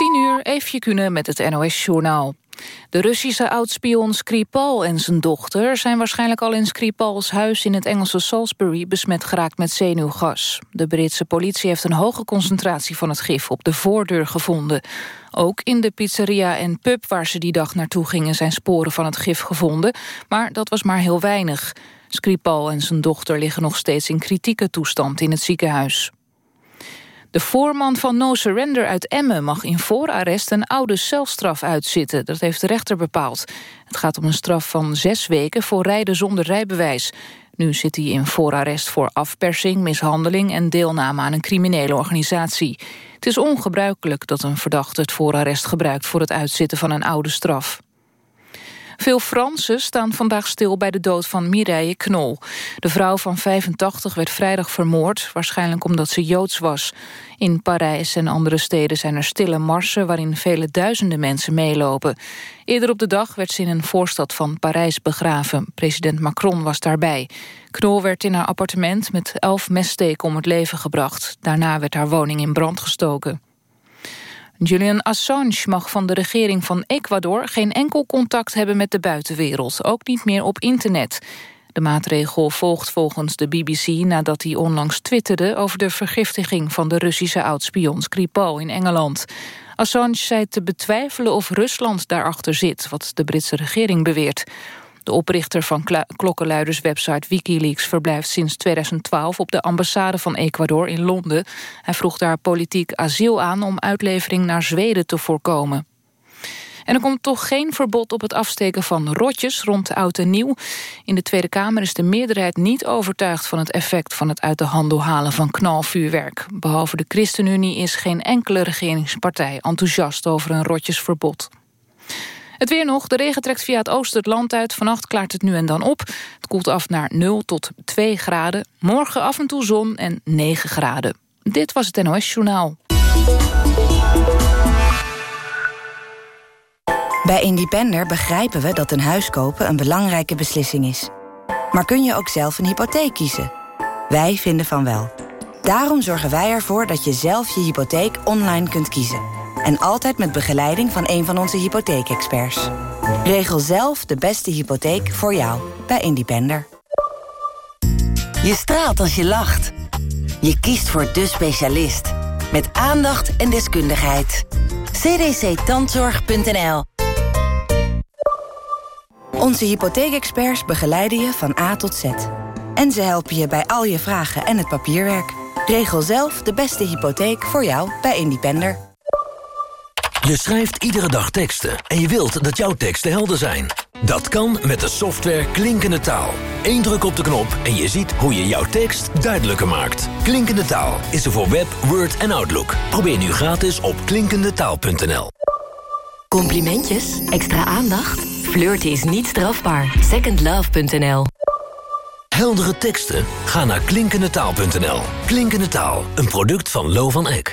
10 uur, Eefje Kunnen met het NOS-journaal. De Russische oudspion Skripal en zijn dochter... zijn waarschijnlijk al in Skripals huis in het Engelse Salisbury... besmet geraakt met zenuwgas. De Britse politie heeft een hoge concentratie van het gif... op de voordeur gevonden. Ook in de pizzeria en pub waar ze die dag naartoe gingen... zijn sporen van het gif gevonden, maar dat was maar heel weinig. Skripal en zijn dochter liggen nog steeds in kritieke toestand in het ziekenhuis. De voorman van No Surrender uit Emmen mag in voorarrest een oude celstraf uitzitten. Dat heeft de rechter bepaald. Het gaat om een straf van zes weken voor rijden zonder rijbewijs. Nu zit hij in voorarrest voor afpersing, mishandeling en deelname aan een criminele organisatie. Het is ongebruikelijk dat een verdachte het voorarrest gebruikt voor het uitzitten van een oude straf. Veel Fransen staan vandaag stil bij de dood van Mireille Knol. De vrouw van 85 werd vrijdag vermoord, waarschijnlijk omdat ze Joods was. In Parijs en andere steden zijn er stille marsen... waarin vele duizenden mensen meelopen. Eerder op de dag werd ze in een voorstad van Parijs begraven. President Macron was daarbij. Knol werd in haar appartement met elf messteken om het leven gebracht. Daarna werd haar woning in brand gestoken. Julian Assange mag van de regering van Ecuador geen enkel contact hebben met de buitenwereld, ook niet meer op internet. De maatregel volgt volgens de BBC nadat hij onlangs twitterde over de vergiftiging van de Russische oudspion in Engeland. Assange zei te betwijfelen of Rusland daarachter zit, wat de Britse regering beweert. De oprichter van klokkenluiderswebsite Wikileaks verblijft sinds 2012 op de ambassade van Ecuador in Londen. Hij vroeg daar politiek asiel aan om uitlevering naar Zweden te voorkomen. En er komt toch geen verbod op het afsteken van rotjes rond oud en nieuw. In de Tweede Kamer is de meerderheid niet overtuigd van het effect van het uit de handel halen van knalvuurwerk. Behalve de ChristenUnie is geen enkele regeringspartij enthousiast over een rotjesverbod. Het weer nog. De regen trekt via het oosten het land uit. Vannacht klaart het nu en dan op. Het koelt af naar 0 tot 2 graden. Morgen af en toe zon en 9 graden. Dit was het NOS Journaal. Bij Independer begrijpen we dat een huis kopen een belangrijke beslissing is. Maar kun je ook zelf een hypotheek kiezen? Wij vinden van wel. Daarom zorgen wij ervoor dat je zelf je hypotheek online kunt kiezen. En altijd met begeleiding van een van onze hypotheekexperts. Regel zelf de beste hypotheek voor jou bij Independer. Je straalt als je lacht. Je kiest voor de specialist. Met aandacht en deskundigheid. cdctandzorg.nl Onze hypotheekexperts begeleiden je van A tot Z. En ze helpen je bij al je vragen en het papierwerk. Regel zelf de beste hypotheek voor jou bij Independer. Je schrijft iedere dag teksten en je wilt dat jouw teksten helder zijn. Dat kan met de software Klinkende Taal. Eén druk op de knop en je ziet hoe je jouw tekst duidelijker maakt. Klinkende Taal is er voor Web, Word en Outlook. Probeer nu gratis op klinkendetaal.nl. Complimentjes? Extra aandacht? Flirty is niet strafbaar. Secondlove.nl Heldere teksten? Ga naar klinkendetaal.nl. Klinkende Taal, een product van Lo van Eck.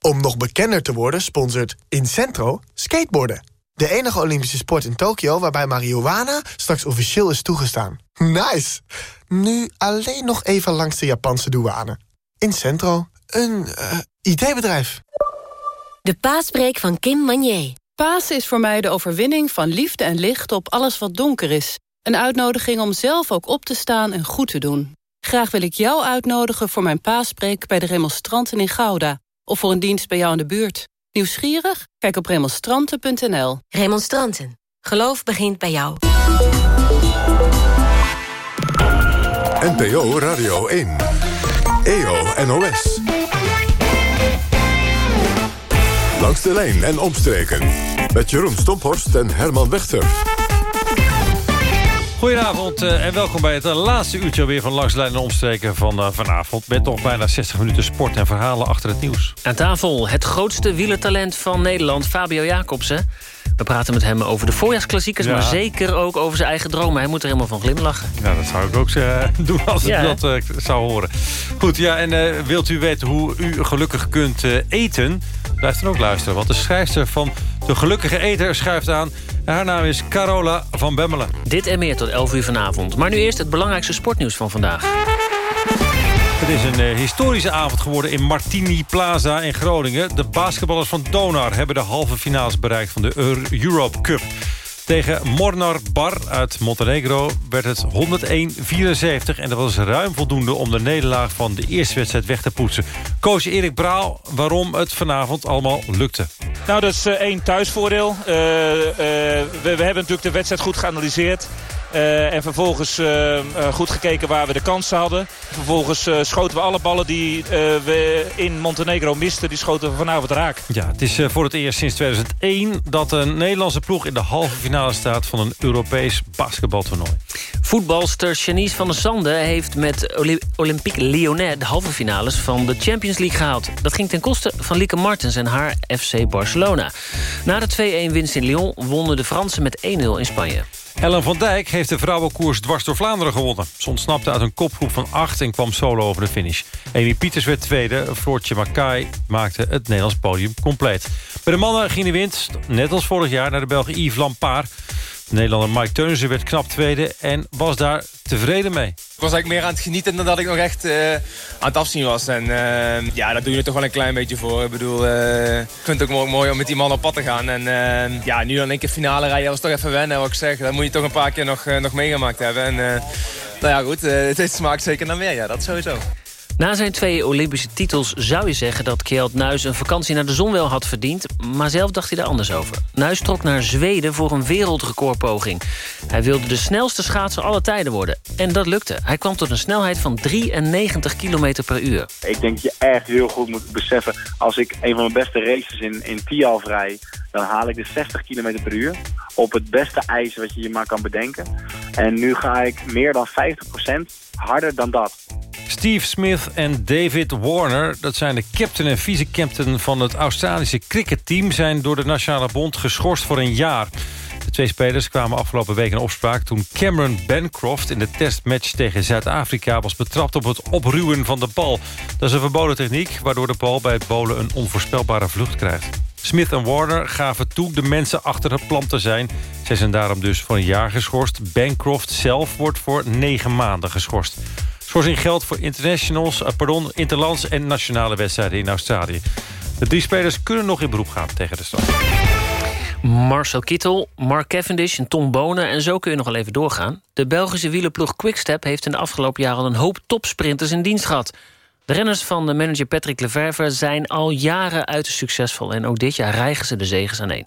om nog bekender te worden sponsort Incentro skateboarden. De enige Olympische sport in Tokio waarbij marihuana straks officieel is toegestaan. Nice! Nu alleen nog even langs de Japanse douane. Incentro, een uh, IT-bedrijf. De paaspreek van Kim Manier. Pasen is voor mij de overwinning van liefde en licht op alles wat donker is. Een uitnodiging om zelf ook op te staan en goed te doen. Graag wil ik jou uitnodigen voor mijn paaspreek bij de remonstranten in Gouda of voor een dienst bij jou in de buurt. Nieuwsgierig? Kijk op remonstranten.nl. Remonstranten. Geloof begint bij jou. NPO Radio 1. EO NOS. Langs de lijn en omstreken. Met Jeroen Stomphorst en Herman Wechter. Goedenavond uh, en welkom bij het uh, laatste uurtje weer van Langs en Omstreken van uh, vanavond. Met toch bijna 60 minuten sport en verhalen achter het nieuws. Aan tafel het grootste wielertalent van Nederland, Fabio Jacobsen. We praten met hem over de voorjaarsklassiekers, ja. maar zeker ook over zijn eigen dromen. Hij moet er helemaal van glimlachen. Ja, dat zou ik ook doen als ik dat zou horen. Goed, ja, en wilt u weten hoe u gelukkig kunt eten... Blijf dan ook luisteren, want de schrijfster van De Gelukkige Eter schuift aan. Haar naam is Carola van Bemmelen. Dit en meer tot 11 uur vanavond. Maar nu eerst het belangrijkste sportnieuws van vandaag. Het is een uh, historische avond geworden in Martini Plaza in Groningen. De basketballers van Donar hebben de halve finales bereikt van de Europe Cup. Tegen Mornar Bar uit Montenegro werd het 101-74... en dat was ruim voldoende om de nederlaag van de eerste wedstrijd weg te poetsen. Coach Erik Braal, waarom het vanavond allemaal lukte. Nou, dat is uh, één thuisvoordeel. Uh, we, we hebben natuurlijk de wedstrijd goed geanalyseerd. Uh, en vervolgens uh, uh, goed gekeken waar we de kansen hadden. Vervolgens schoten we alle ballen die we in Montenegro misten. Die schoten we vanavond raak. Ja, het is voor het eerst sinds 2001 dat een Nederlandse ploeg in de halve finale staat van een Europees basketbaltoernooi. Voetbalster Janice van der Sande heeft met Olympique Lyonnais de halve finales van de Champions League gehaald. Dat ging ten koste van Lieke Martens en haar FC Barcelona. Na de 2-1 winst in Lyon wonnen de Fransen met 1-0 in Spanje. Ellen van Dijk heeft de vrouwenkoers dwars door Vlaanderen gewonnen. Ze ontsnapte uit een kopgroep van acht en kwam solo over de finish. Amy Pieters werd tweede, Floortje Makai maakte het Nederlands podium compleet. Bij de mannen ging de wind, net als vorig jaar, naar de Belg Yves Lampaard. De Nederlander Mike Teunissen werd knap tweede en was daar tevreden mee. Ik was eigenlijk meer aan het genieten dan dat ik nog echt uh, aan het afzien was. En uh, ja, daar doe je het toch wel een klein beetje voor. Ik bedoel, ik vind het ook mooi, om met die man op pad te gaan. En ja, nu dan één keer finale rijden was toch even wennen, wat ik zeg. Dat moet je toch een paar keer nog, nog meegemaakt hebben. En nou ja, goed, het smaakt zeker naar meer, ja, dat sowieso. Na zijn twee Olympische titels zou je zeggen dat Kjeld Nuis een vakantie naar de zon wel had verdiend, maar zelf dacht hij er anders over. Nuis trok naar Zweden voor een wereldrecordpoging. Hij wilde de snelste schaatser alle tijden worden. En dat lukte. Hij kwam tot een snelheid van 93 km per uur. Ik denk dat je echt heel goed moet beseffen, als ik een van mijn beste races in, in Tialf dan haal ik de 60 km per uur op het beste ijs wat je je maar kan bedenken. En nu ga ik meer dan 50% harder dan dat. Steve Smith en David Warner, dat zijn de captain en vice-captain van het Australische cricketteam... zijn door de Nationale Bond geschorst voor een jaar. De twee spelers kwamen afgelopen week in opspraak... toen Cameron Bancroft in de testmatch tegen Zuid-Afrika... was betrapt op het opruwen van de bal. Dat is een verboden techniek... waardoor de bal bij het bowlen een onvoorspelbare vlucht krijgt. Smith en Warner gaven toe de mensen achter het plan te zijn. Zij zijn daarom dus voor een jaar geschorst. Bancroft zelf wordt voor negen maanden geschorst. Schorsing geldt voor internationals, uh, pardon, interlands en nationale wedstrijden in Australië. De drie spelers kunnen nog in beroep gaan tegen de straf. Marcel Kittel, Mark Cavendish en Tom Bonen. En zo kun je nog wel even doorgaan. De Belgische wielerploeg Quickstep heeft in de afgelopen jaren... al een hoop topsprinters in dienst gehad. De renners van de manager Patrick Leverver zijn al jaren uiterst succesvol... en ook dit jaar rijgen ze de zegens aan één.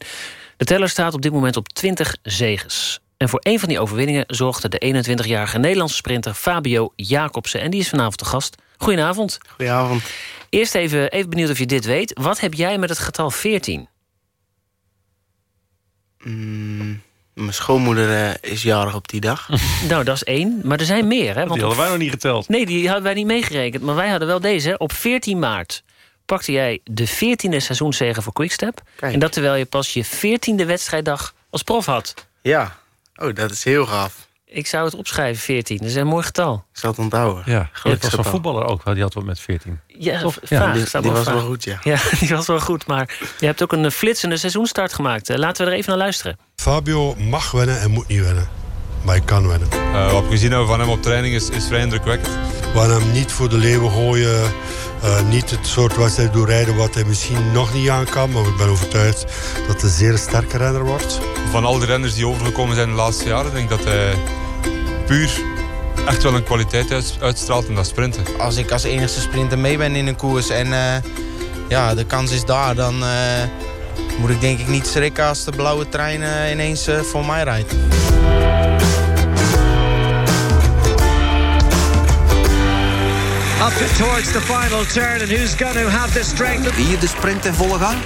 De teller staat op dit moment op 20 zegens. En voor een van die overwinningen zorgde de 21-jarige Nederlandse sprinter Fabio Jacobsen. En die is vanavond de gast. Goedenavond. Goedenavond. Eerst even, even benieuwd of je dit weet. Wat heb jij met het getal 14? Mm, mijn schoonmoeder uh, is jarig op die dag. nou, dat is één. Maar er zijn meer. Hè? Want die hadden wij nog niet geteld. Nee, die hadden wij niet meegerekend. Maar wij hadden wel deze. Op 14 maart pakte jij de 14e seizoenszegen voor Quickstep. Kijk. En dat terwijl je pas je 14e wedstrijddag als prof had. Ja, Oh, dat is heel gaaf. Ik zou het opschrijven, 14. Dat is een mooi getal. Ik zal het onthouden. Ja, je was een voetballer ook, die had wat met 14. Ja, of, ja die, die was wel goed, ja. Ja, die was wel goed. Maar je hebt ook een flitsende seizoenstart gemaakt. Eh, laten we er even naar luisteren. Fabio mag winnen en moet niet winnen. Maar hij kan winnen. Uh, wat we gezien hebben van hem op training is, is vrij indrukwekkend. We gaan hem niet voor de leeuwen gooien. Uh, niet het soort wedstrijd doorrijden wat hij misschien nog niet aan kan. Maar ik ben overtuigd dat hij een zeer sterke renner wordt. Van al die renners die overgekomen zijn de laatste jaren... denk ik dat hij puur echt wel een kwaliteit uitstraalt in dat sprinten. Als ik als enigste sprinter mee ben in een koers en uh, ja, de kans is daar... dan uh, moet ik denk ik niet schrikken als de blauwe trein uh, ineens voor mij rijdt. Up towards the final turn and who's going to have the strength. Hier de sprint in volle gang.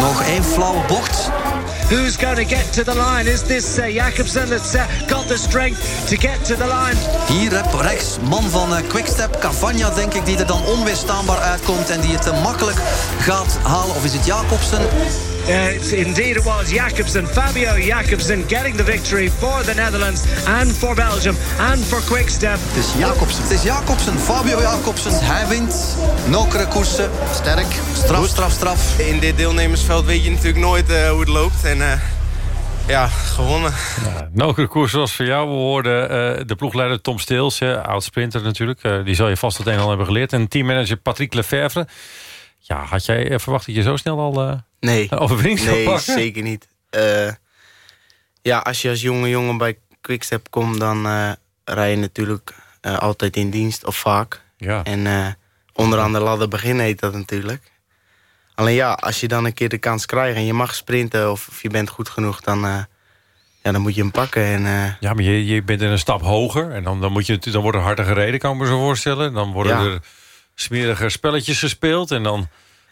Nog één flauwe bocht. Who's going to get to the line? Is this uh, Jacobsen that's uh, got the strength to get to the line? Hier op rechts, man van uh, Quickstep, Cavagna denk ik... die er dan onweerstaanbaar uitkomt en die het uh, makkelijk gaat halen. Of is het Jacobsen? Uh, indeed it was Jacobsen, Fabio Jacobsen getting the victory for the Netherlands and for Belgium and for Quickstep. Het is Jacobsen. Het is Jacobsen, Fabio Jacobsen. Hij wint. Nokere koersen. Sterk. Straf, straf, straf. In dit deelnemersveld weet je natuurlijk nooit uh, hoe het loopt. En uh, ja, gewonnen. Ja, nokere koers zoals voor jou. We hoorden uh, de ploegleider Tom Steels, oud-sprinter natuurlijk. die zal je vast het een en ander hebben geleerd. En teammanager Patrick Lefevre. Ja, had jij verwacht dat je zo snel al nee. een overwinning zou nee, pakken? zeker niet. Uh, ja, als je als jonge jongen bij Quickstep komt... dan uh, rij je natuurlijk uh, altijd in dienst, of vaak. Ja. En onderaan de ladder beginnen heet dat natuurlijk. Alleen ja, als je dan een keer de kans krijgt... en je mag sprinten of, of je bent goed genoeg... dan, ja, dan moet je hem pakken. En, ja, maar je, je bent een stap hoger... en dan, dan, moet je, dan wordt er harder gereden, kan ik me zo voorstellen. Dan worden Ja. er smerige spelletjes gespeeld... en dan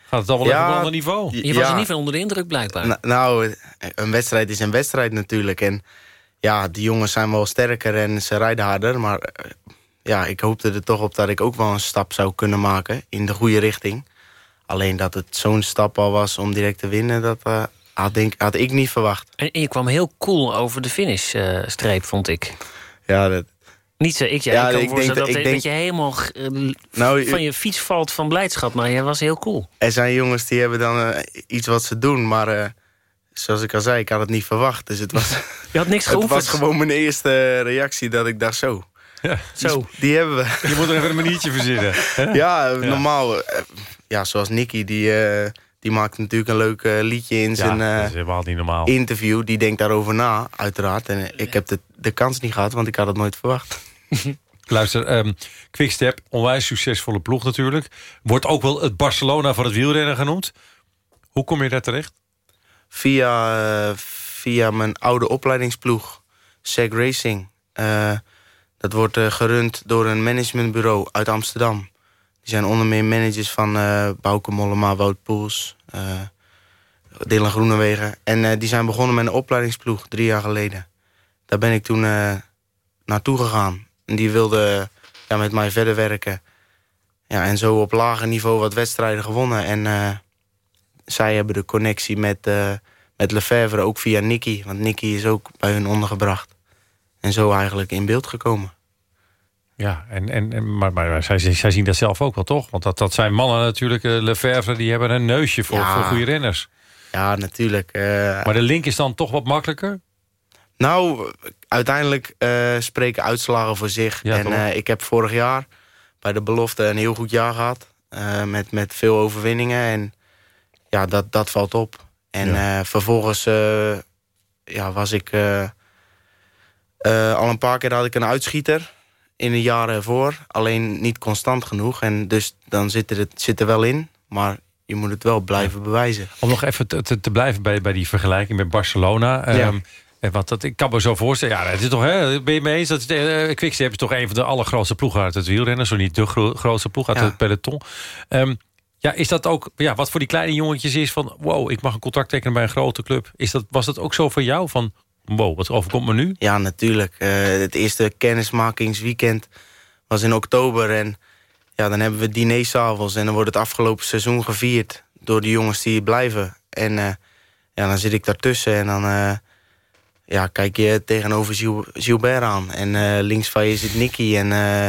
gaat het allemaal Ja, op een ander niveau. Je was er niet van onder de indruk, blijkbaar. Nou, een wedstrijd is een wedstrijd natuurlijk. En ja, die jongens zijn wel sterker en ze rijden harder. Maar eh, ja, ik hoopte er toch op dat ik ook wel een stap zou kunnen maken in de goede richting. Alleen dat het zo'n stap al was om direct te winnen, dat eh, had, denk, had ik niet verwacht. En, en je kwam heel cool over de finishstreep, vond ik. Ja, dat, Niet zo, ik, ja, Ja, ik kan ik denk dat- dat, ik dat denk- je helemaal eh, Nou, van je fiets valt van blijdschap. Maar jij was heel cool. er zijn jongens die hebben dan eh, iets wat ze doen, maar eh, zoals ik al zei, ik had het niet verwacht. Dus het was, Je had niks het geoefend. was gewoon mijn eerste reactie dat ik dacht zo. Ja, zo. Die hebben we. Je moet er even een maniertje verzinnen. Ja, normaal. Ja, zoals Nicky, die, eh, die maakt natuurlijk een leuk liedje in Ja, zijn dat is helemaal niet normaal. interview. Die denkt daarover na, uiteraard. En ik heb de, de kans niet gehad, want ik had het nooit verwacht. Luister, ehm Quickstep, onwijs succesvolle ploeg natuurlijk. Wordt ook wel het Barcelona van het wielrennen genoemd. Hoe kom je daar terecht? Via, eh, via mijn oude opleidingsploeg, SEG Racing. Eh, dat wordt eh, gerund door een managementbureau uit Amsterdam. Die zijn onder meer managers van eh Bouke Mollema, Wout Poels, eh Dylan Groenewegen. En die zijn begonnen met een opleidingsploeg drie jaar geleden. Daar ben ik toen naartoe gegaan. En die wilde ja, met mij verder werken. Ja, en zo op lager niveau wat wedstrijden gewonnen. En eh, zij hebben de connectie met, eh met ook via Nicky. Want Nicky is ook bij hun ondergebracht. En zo eigenlijk in beeld gekomen. Ja, en, en, maar, maar zij, zij zien dat zelf ook wel, toch? Want dat, dat zijn mannen natuurlijk, Lefevre, die hebben een neusje voor, Ja. voor goede renners. Ja, natuurlijk. Maar de link is dan toch wat makkelijker? Nou, uiteindelijk eh, spreken uitslagen voor zich. Ja, en eh, ik heb vorig jaar bij de belofte een heel goed jaar gehad. eh, met, met veel overwinningen. En ja, dat, dat valt op. En vervolgens ja, was ik... al een paar keer had ik een uitschieter in de jaren ervoor. Alleen niet constant genoeg. En dus dan zit er, het zit er wel in. Maar je moet het wel blijven bewijzen. Om nog even te, te, te blijven bij, bij die vergelijking met Barcelona. Ja. Ehm, en wat dat, ik kan me zo voorstellen. Ja, het is toch, hè, ben je mee eens? Dat uh, Quickstep is toch een van de allergrootste ploegen uit het wielrennen. Zo niet de gro grootste ploeg uit Ja. het peloton. Ehm, ja, is dat ook, ja, wat voor die kleine jongetjes is van... wow, ik mag een contract tekenen bij een grote club. Is dat, was dat ook zo voor jou? Van, wow, wat overkomt me nu? Ja, natuurlijk. Eh, het eerste kennismakingsweekend was in oktober. En ja, dan hebben we diner s'avonds. En dan wordt het afgelopen seizoen gevierd door de jongens die blijven. En eh, ja, dan zit ik daartussen en dan eh, ja, kijk je tegenover Gil- Gilbert aan. En eh, links van je zit Nicky en eh,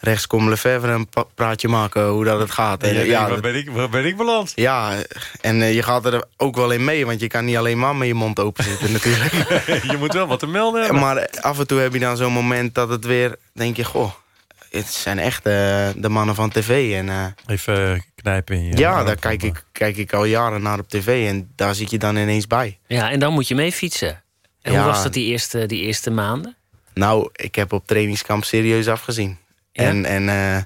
rechts komt Lefevre een praatje maken hoe dat het gaat. En, En, ja, waar, dat- ben ik, waar ben ik beland? ja, en eh, je gaat er ook wel in mee, want je kan niet alleen maar met je mond open zitten natuurlijk. je moet wel wat te melden hebben. Maar af en toe heb je dan zo'n moment dat het weer, denk je, goh, het zijn echt eh, de mannen van tv. En, eh, Even knijpen in je... ja, daar kijk ik, kijk ik al jaren naar op tv en daar zit je dan ineens bij. Ja, en dan moet je mee fietsen. En Ja. hoe was dat die eerste, die eerste maanden? Nou, ik heb op trainingskamp serieus afgezien. En, en eh,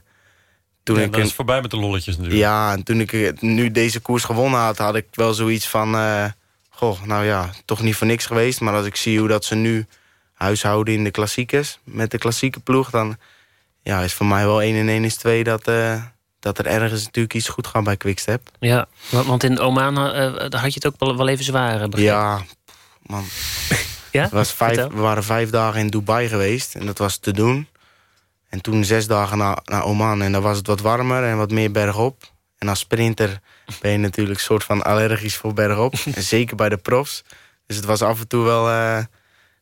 toen Ja, ik... dat een- is voorbij met de lolletjes natuurlijk. Ja, en toen ik eh, nu deze koers gewonnen had, had ik wel zoiets van... eh, goh, nou ja, toch niet voor niks geweest. Maar als ik zie hoe dat ze nu huishouden in de klassiekers... met de klassieke ploeg, dan ja, is voor mij wel 1 en 1 is 2 dat, eh, dat er ergens natuurlijk iets goed gaat bij Quickstep. Ja, wa- want in Oman eh, daar had je het ook wel, even zwaar, begrepen. Ja, man. Ja? Was vijf, we waren vijf dagen in Dubai geweest en dat was te doen. En toen zes dagen naar, naar Oman en dan was het wat warmer en wat meer bergop. En als sprinter ben je natuurlijk een soort van allergisch voor bergop. en zeker bij de profs. Dus het was af en toe wel eh,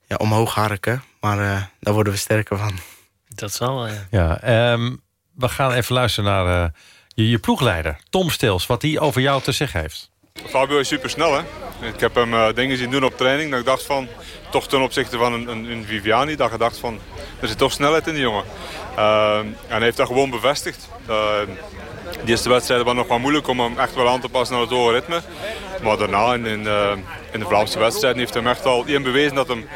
ja, omhoog harken. Maar eh, daar worden we sterker van. Dat zal, ja. Ja, ehm, we gaan even luisteren naar eh, je, je ploegleider, Tom Stils... wat hij over jou te zeggen heeft. Fabio is super snel, hè. Ik heb hem eh, dingen zien doen op training. Dat ik dacht van, toch ten opzichte van een, een, Viviani, dat ik dacht van, er zit toch snelheid in die jongen. Eh, en hij heeft dat gewoon bevestigd. Uh, de eerste wedstrijden was nog wat moeilijk om hem echt wel aan te passen aan het hoge ritme. Maar daarna in, in, uh, in de Vlaamse wedstrijden heeft hij echt al één bewezen dat hem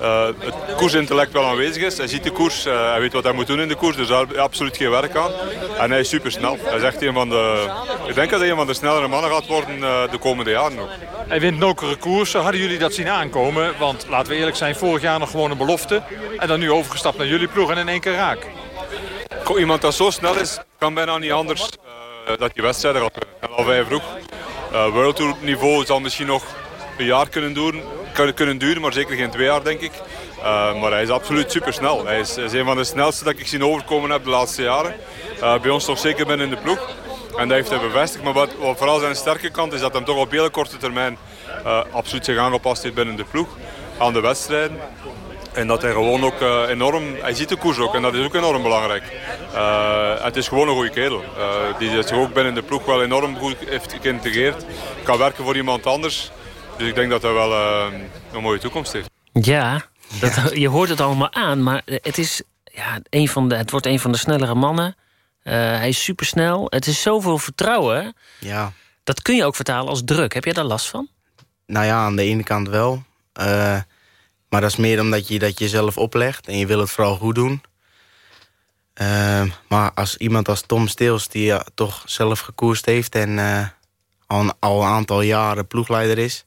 uh, het koersintellect wel aanwezig is. Hij ziet de koers, uh, hij weet wat hij moet doen in de koers, dus daar absoluut geen werk aan. En hij is super snel. Hij is echt van de, ik denk dat hij een van de snellere mannen gaat worden de komende jaren nog. Hij wint nokere koersen. Hadden jullie dat zien aankomen? Want laten we eerlijk zijn, vorig jaar nog gewoon een belofte. En dan nu overgestapt naar jullie ploeg en in één keer raak. Iemand dat zo snel is, kan bijna niet anders uh, dat je wedstrijden gaat. Al vrij vroeg. Uh, World Tour niveau zal misschien nog een jaar kunnen, doen, kunnen duren, maar zeker geen twee jaar denk ik. Uh, maar hij is absoluut supersnel. Hij is, een van de snelste dat ik zien overkomen heb de laatste jaren. Uh, bij ons toch zeker binnen in de ploeg. En dat heeft hij bevestigd. Maar wat, vooral zijn sterke kant is dat hij toch op hele korte termijn absoluut zich aangepast heeft binnen de ploeg. Aan de wedstrijden. En dat hij gewoon ook uh, enorm... Hij ziet de koers ook en dat is ook enorm belangrijk. Uh, het is gewoon een goede kerel. Uh, die zich ook binnen de ploeg wel enorm goed heeft geïntegreerd. Kan werken voor iemand anders. Dus ik denk dat hij wel een mooie toekomst heeft. Ja, dat, je hoort het allemaal aan. Maar het, is, ja, een van de, het wordt een van de snellere mannen. hij is supersnel. Het is zoveel vertrouwen. Ja. Dat kun je ook vertalen als druk. Heb jij daar last van? Nou ja, aan de ene kant wel. Maar dat is meer omdat je dat jezelf oplegt en je wil het vooral goed doen. Uh, maar als iemand als Tom Steels, die toch zelf gekoerst heeft... en uh, al, een, al een aantal jaren ploegleider is...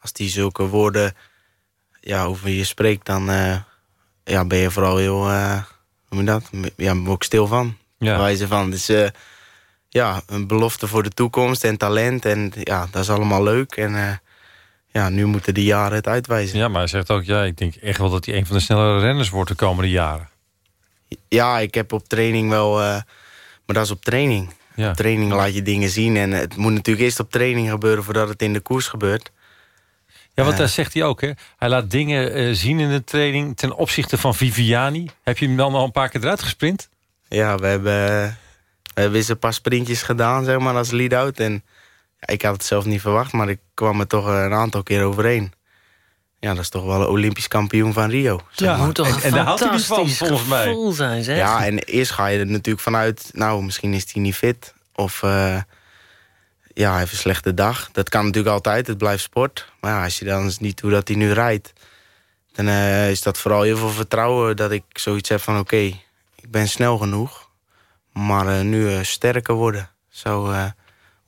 als die zulke woorden ja, over je spreekt... dan ja, ben je vooral heel... hoe noem je dat? Ja, ben ook stil van. Ja. Wijze van. Dus ja, een belofte voor de toekomst en talent. En ja, dat is allemaal leuk. En ja, nu moeten die jaren het uitwijzen. Ja, maar hij zegt ook, ja, ik denk echt wel dat hij een van de snellere renners wordt de komende jaren. Ja, ik heb op training wel... Uh, maar dat is op training. Ja. Op training laat je dingen zien. En het moet natuurlijk eerst op training gebeuren... voordat het in de koers gebeurt. Ja, want uh, dat zegt hij ook, hè? Hij laat dingen uh, zien in de training... ten opzichte van Viviani. Heb je hem dan al een paar keer eruit gesprint? Ja, we hebben, we hebben eens een paar sprintjes gedaan, zeg maar, als lead-out. En ik had het zelf niet verwacht, maar ik kwam er toch een aantal keer overheen. Ja, dat is toch wel een Olympisch kampioen van Rio. Ja, moet toch en, en daar houdt hij niet van, volgens mij. Zijn, zeg. Ja, en eerst ga je er natuurlijk vanuit... nou, misschien is hij niet fit. Of uh, ja, hij heeft een slechte dag. Dat kan natuurlijk altijd, het blijft sport. Maar ja, als je dan eens niet hoe dat hij nu rijdt... dan uh, is dat vooral heel veel vertrouwen dat ik zoiets heb van... oké, okay, ik ben snel genoeg. Maar uh, nu sterker worden. Zo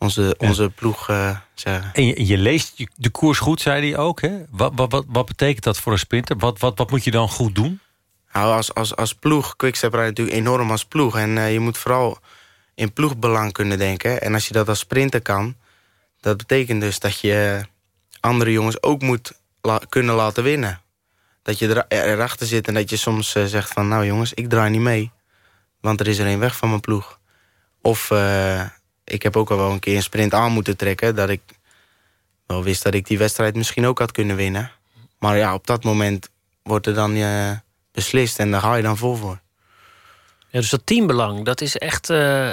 onze, onze ja. ploeg uh. En je, je, leest de koers goed, zei hij ook. Hè? Wat, wat, wat, wat betekent dat voor een sprinter? Wat, wat, wat moet je dan goed doen? Nou, als, als, als ploeg, Quickstep rijdt natuurlijk enorm als ploeg. En uh, je moet vooral in ploegbelang kunnen denken. En als je dat als sprinter kan... dat betekent dus dat je andere jongens ook moet la kunnen laten winnen. Dat je er, erachter zit en dat je soms uh, zegt van... nou jongens, ik draai niet mee. Want er is er een weg van mijn ploeg. Of ik heb ook al wel een keer een sprint aan moeten trekken... dat ik wel wist dat ik die wedstrijd misschien ook had kunnen winnen. Maar ja, op dat moment wordt er dan uh, beslist en daar ga je dan vol voor. Ja, dus dat teambelang, dat is echt uh,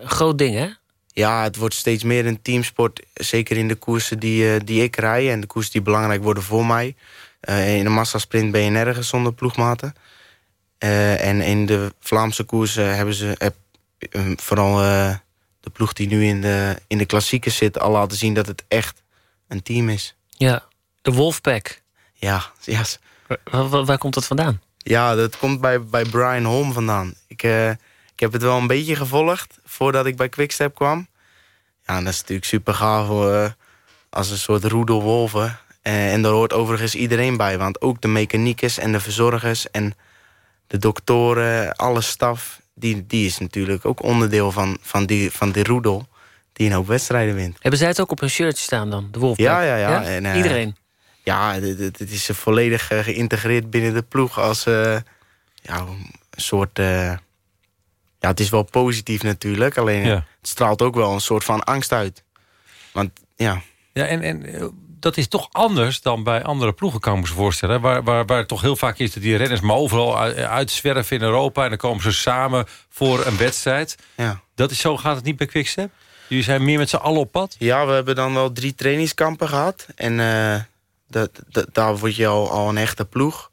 een groot ding, hè? Ja, het wordt steeds meer een teamsport. Zeker in de koersen die, uh, die ik rij en de koersen die belangrijk worden voor mij. in een massasprint ben je nergens zonder ploegmaten. en in de Vlaamse koersen hebben ze heb, vooral de ploeg die nu in de, in de klassiekers zit... al laten zien dat het echt een team is. Ja, de Wolfpack. Ja, yes. waar, waar, waar, komt dat vandaan? Ja, dat komt bij, bij Brian Holm vandaan. Ik, uh, ik heb het wel een beetje gevolgd voordat ik bij Quickstep kwam. Ja, en dat is natuurlijk super gaaf uh, als een soort roedel wolven. Uh, en daar hoort overigens iedereen bij. Want ook de mechaniekers en de verzorgers en de doktoren, alle staf... die, die is natuurlijk ook onderdeel van, van, die, van die roedel... die een hoop wedstrijden wint. Hebben zij het ook op hun shirtje staan dan, de Wolfpack? Ja, ja, ja. En, eh, Iedereen? Ja, het, is volledig eh, geïntegreerd binnen de ploeg als eh, ja, een soort... eh, ja, het is wel positief natuurlijk, alleen Ja. het straalt ook wel een soort van angst uit. Want ja, Ja, en, en eh, dat is toch anders dan bij andere ploegen, kan ik me voorstellen. Waar, waar, waar het toch heel vaak is dat die renners maar overal uit- uitzwerven in Europa... en dan komen ze samen voor een wedstrijd. Ja. Dat is zo gaat het niet bij Quickstep? Jullie zijn meer met z'n allen op pad? Ja, we hebben dan wel drie trainingskampen gehad. En eh, dat, dat, daar word je al, al een echte ploeg.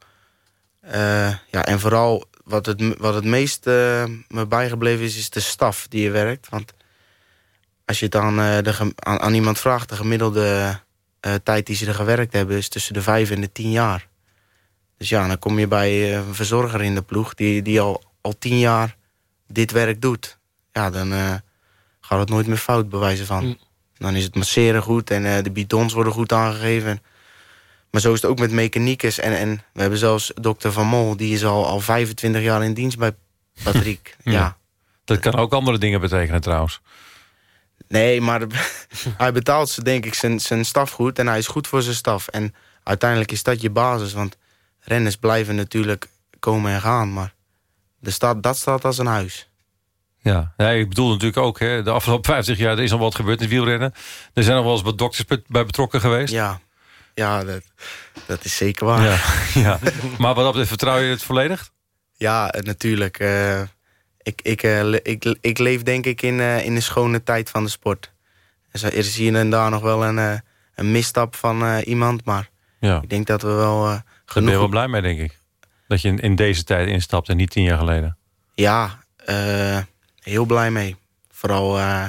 Eh, ja, en vooral wat het, wat het meest eh, me bijgebleven is, is de staf die je werkt. Want als je het dan de, aan, aan iemand vraagt, de gemiddelde eh, tijd die ze er gewerkt hebben, is tussen de vijf en de tien jaar. Dus ja, dan kom je bij eh, een verzorger in de ploeg die, die al, al tien jaar dit werk doet. Ja, dan eh, gaat het nooit meer fout, bewijzen van. Dan is het masseren goed en de bidons worden goed aangegeven. Maar zo is het ook met mechaniekers. En, en we hebben zelfs dokter Van Mol, die is al, al 25 jaar in dienst bij Patrick. ja. Dat kan ook andere dingen betekenen trouwens. Nee, maar hij betaalt ze denk ik zijn, zijn staf goed en hij is goed voor zijn staf. En uiteindelijk is dat je basis, want renners blijven natuurlijk komen en gaan. Maar de stad, dat staat als een huis. Ja. ja, ik bedoel natuurlijk ook, hè, de afgelopen 50 jaar er is al wat gebeurd in het wielrennen. Er zijn nog wel eens wat dokters bij betrokken geweest. Ja, ja dat, dat is zeker waar. Ja, ja. Maar wat dat betreft, vertrouw je het volledig? Ja, natuurlijk. eh, ik, ik, eh, ik, ik leef denk ik in, eh, in de schone tijd van de sport. Er is- er is hier en daar nog wel een, eh, een misstap van eh, iemand, maar Ja. ik denk dat we wel eh, Daar ben genoeg... je wel blij mee, denk ik. Dat je in, in deze tijd instapt en niet tien jaar geleden. Ja, eh, heel blij mee. Vooral, eh,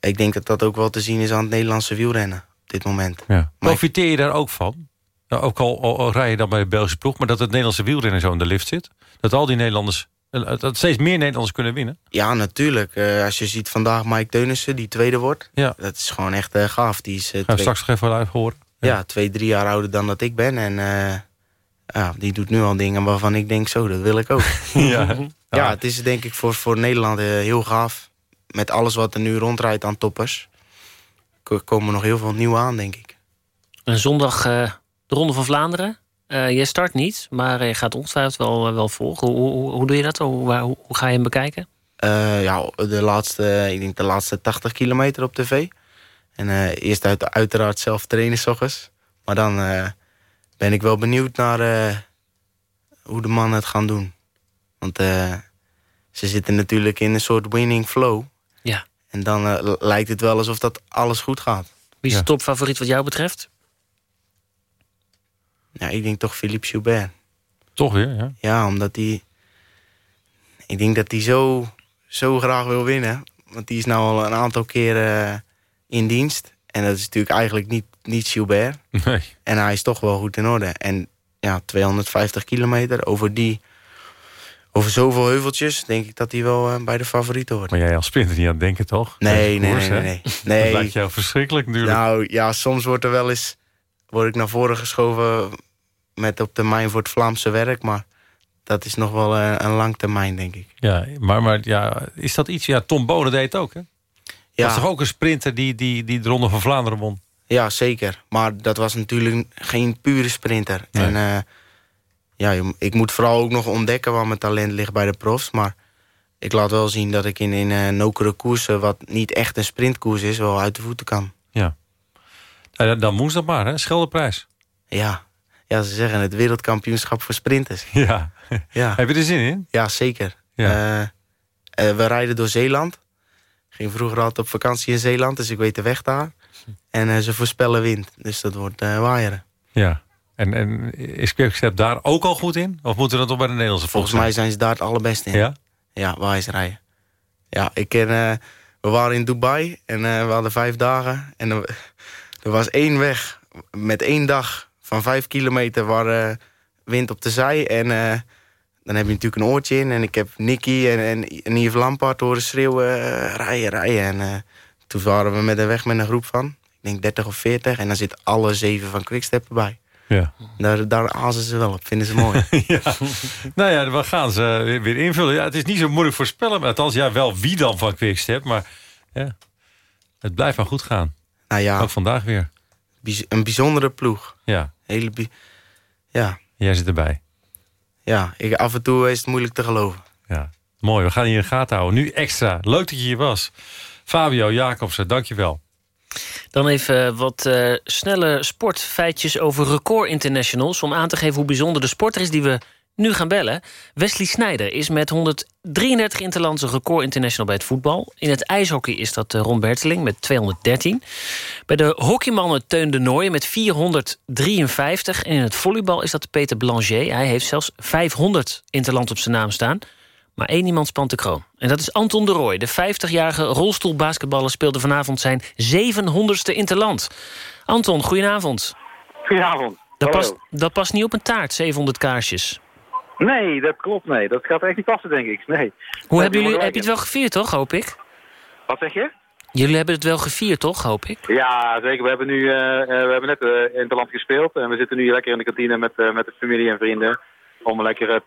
ik denk dat dat ook wel te zien is aan het Nederlandse wielrennen op dit moment. Ja. Profiteer je daar ook van? Ja, ook al, al, al rij je dan bij de Belgische ploeg... maar dat het Nederlandse wielrennen zo in de lift zit? Dat al die Nederlanders... eh, Dat steeds meer Nederlanders kunnen winnen? Ja, natuurlijk. Eh, als je ziet vandaag Mike Teunissen, die tweede wordt. Ja. Dat is gewoon echt eh, gaaf. Die is, eh, Gaan we twee- straks nog even live horen. Ja, twee, drie jaar ouder dan dat ik ben. En eh, ja, die doet nu al dingen waarvan ik denk, zo, dat wil ik ook. Ja. ja, het is denk ik voor, voor Nederland heel gaaf. Met alles wat er nu rondrijdt aan toppers. Ko- komen nog heel veel nieuw aan, denk ik. En zondag eh, de Ronde van Vlaanderen. Eh jij start niet, maar je gaat ongetwijfeld wel, eh, wel volgen. Hoe, hoe, hoe doe je dat? Hoe, waar- hoe, hoe ga je hem bekijken? Eh, ja, de laatste, ik denk de laatste 80 kilometer op tv. En eh, eerst uit, uiteraard zelf trainen s ochtends. Maar dan eh, ben ik wel benieuwd naar eh, hoe de mannen het gaan doen. Want eh, ze zitten natuurlijk in een soort winning flow. Ja. En dan lijkt het wel alsof dat alles goed gaat. Wie is de topfavoriet wat jou betreft? Ja, ik denk toch Philippe Joubert. Toch weer, ja. Ja, omdat hij... Ik denk dat hij zo, zo graag wil winnen. Want die is nou al een aantal keren eh, in dienst. En dat is natuurlijk eigenlijk niet, niet Gilbert. Nee. En hij is toch wel goed in orde. En ja, 250 kilometer over die... Over zoveel heuveltjes denk ik dat hij wel eh, bij de favorieten hoort. Maar jij als sprinter niet aan het denken, toch? Nee, nee, Koers, nee, nee, nee. Dat lijkt jou verschrikkelijk natuurlijk. Nou ja, soms wordt er wel eens... Word ik naar voren geschoven met op termijn voor het Vlaamse werk. Maar dat is nog wel eh, een lang termijn, denk ik. Ja, maar, maar ja, is dat iets? Ja, Tom Bonen deed het ook, hè? Ja. Was toch ook een sprinter die, die, die de Ronde van Vlaanderen won? Ja, zeker. Maar dat was natuurlijk geen pure sprinter. Nee. En eh, ja, ik moet vooral ook nog ontdekken waar mijn talent ligt bij de profs. Maar ik laat wel zien dat ik in, in eh nokere koersen, wat niet echt een sprintkoers is, wel uit de voeten kan. Ja. Ja, dan moest dat maar, hè? Scheldeprijs. Ja. Ja, ze zeggen het wereldkampioenschap voor sprinters. Ja. Ja. Heb je er zin in? Ja, zeker. Eh, eh, we rijden door Zeeland. Ik ging vroeger altijd op vakantie in Zeeland, dus ik weet de weg daar. En eh, ze voorspellen wind, dus dat wordt eh waaieren. Ja. En, en is Quickstep daar ook al goed in? Of moeten we dat toch bij de Nederlandse Volgens mij zijn ze daar het allerbeste in. Ja? Ja, wijsrijden. Ja, ik ken, we waren in Dubai en we hadden vijf dagen. En er, er was één weg met één dag van vijf kilometer waar eh, wind op de zij. En eh, dan heb je natuurlijk een oortje in. En ik heb Nicky en, en, en Yves Lampaard horen schreeuwen, eh, rijden, rijden. En toen waren we met een weg met een groep van, ik denk 30 of 40. En dan zit alle zeven van Quickstep erbij. Ja. Daar, daar azen ze wel op, vinden ze mooi. ja. Nou ja, we gaan ze weer- invullen. Ja, het is niet zo moeilijk voorspellen. Maar althans, ja, wel wie dan van Quickstep. Maar ja, het blijft maar goed gaan. Nou ja, Ook vandaag weer. een bijzondere ploeg. Ja. Hele bi- ja, Jij zit erbij. ja ik, af en toe is het moeilijk te geloven. Ja. Mooi, we gaan hier in de gaten houden. Nu extra. Leuk dat je hier was. Fabio Jacobsen, dankjewel. Dan even wat eh, snelle sportfeitjes over Record Internationals... om aan te geven hoe bijzonder de sporter is die we nu gaan bellen. Wesley Sneijder is met 133 interlands een record international bij het voetbal. In het ijshockey is dat eh, Ron Berteling met 213. Bij de hockeymannen Teun de Nooijen met 453. En in het volleybal is dat Peter Blanger. Hij heeft zelfs 500 interland op zijn naam staan. Maar één iemand spant de kroon. En dat is Anton de Rooij. De 50-jarige rolstoelbasketballer speelde vanavond zijn 700ste interland. Anton, goedenavond. Goedenavond. Dat past, dat past niet op een taart, 700 kaarsjes. Nee, dat klopt. Nee, dat gaat echt niet passen, denk ik. Nee. Hoe hebben jullie, heb je het wel gevierd, toch, hoop ik? Wat zeg je? Jullie hebben het wel gevierd, toch, hoop ik? Ja, zeker. We hebben nu eh, eh, we hebben net eh, in het land gespeeld. En we zitten nu lekker in de kantine met, met de familie en vrienden. Om lekker, het,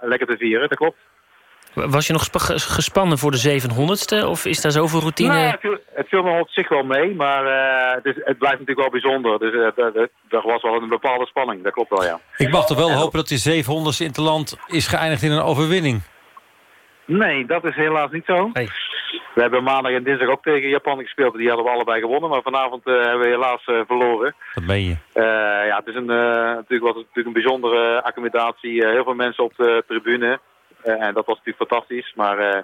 lekker te vieren, dat klopt. Was je nog spa- gespannen voor de 700ste? Of is daar zoveel routine? Nou, het, viel, het viel me op zich wel mee, maar eh, het, is, het blijft natuurlijk wel bijzonder. Dus eh, er- was wel een bepaalde spanning, dat klopt wel, ja. Ik mag toch wel hopen dat die 700ste interland is geëindigd in een overwinning. Nee, dat is helaas niet zo. We hebben maandag en dinsdag ook tegen Japan gespeeld. Die hadden we allebei gewonnen, maar vanavond eh, hebben we helaas eh, verloren. Dat meen je. Eh, ja, het is een, eh, natuurlijk, was het natuurlijk een bijzondere accommodatie. Heel veel mensen op de tribune. Eh, en dat was natuurlijk fantastisch. Maar eh,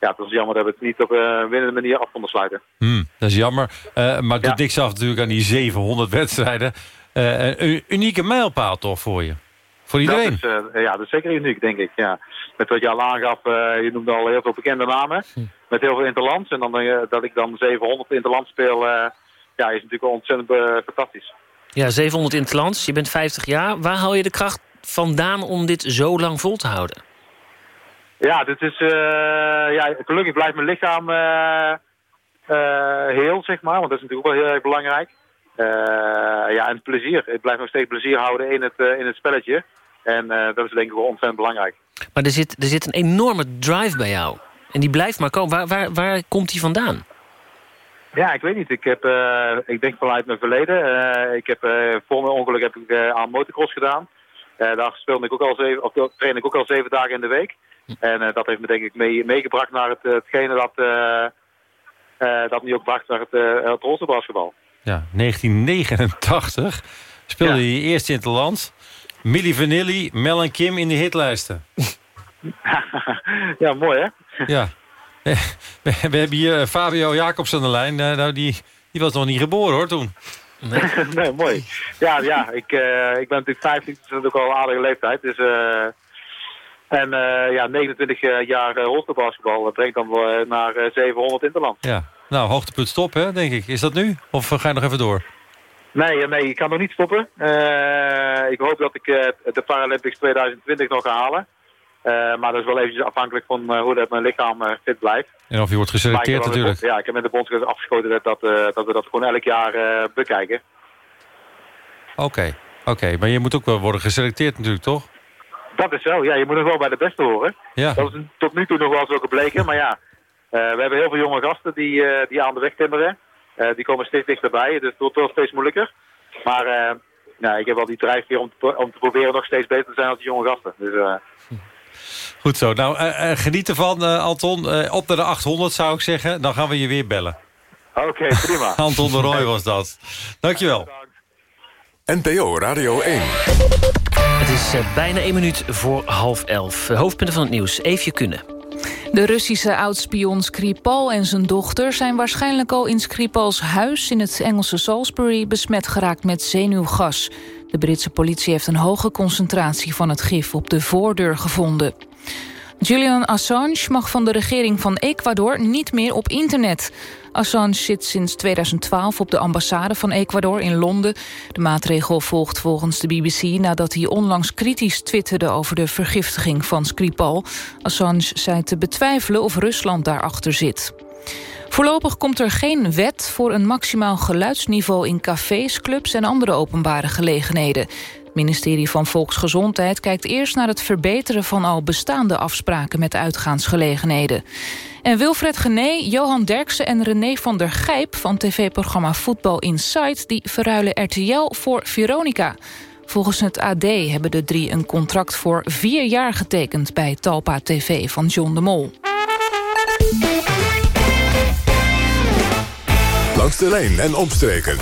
ja, het was jammer dat we het niet op een winnende manier af konden sluiten. Hmm, dat is jammer. Eh, maar het doet niks af natuurlijk aan die 700 wedstrijden. Eh, een unieke mijlpaal toch voor je? Voor iedereen? Dat is, eh, ja, dat is zeker uniek, denk ik. Ja. Met wat je al aangaf, eh, je noemde al heel veel bekende namen. Met heel veel interlands. En dan, eh, dat ik dan 700 interlands speel, eh, ja, is natuurlijk wel ontzettend fantastisch. Ja, 700 interlands, je bent 50 jaar. Waar haal je de kracht vandaan om dit zo lang vol te houden? Ja, dit is, eh, ja, gelukkig blijft mijn lichaam eh, eh, heel, zeg maar. Want dat is natuurlijk ook wel heel erg belangrijk. Ja, en plezier. Ik blijf nog steeds plezier houden in het, in het spelletje. En dat is denk ik wel ontzettend belangrijk. Maar er zit, er zit een enorme drive bij jou. En die blijft maar komen. Waar, waar, waar komt die vandaan? Ja, ik weet niet. Ik, heb, ik denk vanuit mijn verleden. ik heb, eh, voor mijn ongeluk heb ik aan motocross gedaan. Daar speelde ik ook al zeven, of train ik ook al zeven dagen in de week. En eh, dat heeft me denk ik mee, meegebracht naar het, eh, hetgene dat, eh, dat me ook bracht naar het, het rolstoelbasketbal. Ja, 1989 speelde je eerste in het land. Milli Vanilli, Mel en Kim in de hitlijsten. ja, mooi hè? Ja. We, hebben hier Fabio Jacobs aan de lijn. Nou, die, die was nog niet geboren hoor toen. Nee, mooi. Ja, ja ik, ik ben natuurlijk 50, dus dat is ook al een aardige leeftijd. Dus, en eh, ja, 29 jaar uh, brengt dan wel eh, naar eh, 700 interland. Ja. Nou, hoogtepunt stop hè, denk ik. Is dat nu? Of eh, ga je nog even door? Nee, eh, nee, ik kan nog niet stoppen. Eh, ik hoop dat ik eh, de Paralympics 2020 nog ga halen. Eh, maar dat is wel eventjes afhankelijk van eh, hoe dat mijn lichaam eh, fit blijft. En of je wordt geselecteerd natuurlijk. bond- Ja, ik heb met de bondscoach afgeschoten dat, dat, eh, dat we dat gewoon elk jaar eh, bekijken. Oké, oké. Maar je moet ook wel worden geselecteerd natuurlijk, toch? Dat is zo. Ja, je moet nog wel bij de beste horen. Ja. Dat is tot nu toe nog wel zo gebleken. Maar ja, eh, we hebben heel veel jonge gasten die, eh, die aan de weg timmeren. Eh, die komen steeds dichterbij. Dus het wordt wel steeds moeilijker. Maar eh, ja, ik heb wel die drijfveer om te, om te proberen nog steeds beter te zijn als die jonge gasten. Dus eh, Goed zo. Nou, geniet ervan, eh, Anton. Eh, op naar de 800 zou ik zeggen. Dan gaan we je weer bellen. oké, prima. Anton de Roy was dat. Dankjewel. NPO Radio 1. Het is eh, bijna één minuut voor half elf. Eh, Hoofdpunten van het nieuws. Eefje kunnen. De Russische oudspion Skripal en zijn dochter zijn waarschijnlijk al in Skripals huis in het Engelse Salisbury besmet geraakt met zenuwgas. De Britse politie heeft een hoge concentratie van het gif op de voordeur gevonden. Julian Assange mag van de regering van Ecuador niet meer op internet. Assange zit sinds 2012 op de ambassade van Ecuador in Londen. De maatregel volgt volgens de BBC nadat hij onlangs kritisch twitterde over de vergiftiging van Skripal. Assange zei te betwijfelen of Rusland daarachter zit. Voorlopig komt er geen wet voor een maximaal geluidsniveau... in cafés, clubs en andere openbare gelegenheden. Het ministerie van Volksgezondheid kijkt eerst naar het verbeteren... van al bestaande afspraken met uitgaansgelegenheden. En Wilfred Gené, Johan Derksen en René van der Gijp... van tv-programma Voetbal Insight... die verruilen RTL voor Veronica... Volgens het AD hebben de drie een contract voor vier jaar getekend... bij Talpa TV van John de Mol. Langs de lijn en omstreken.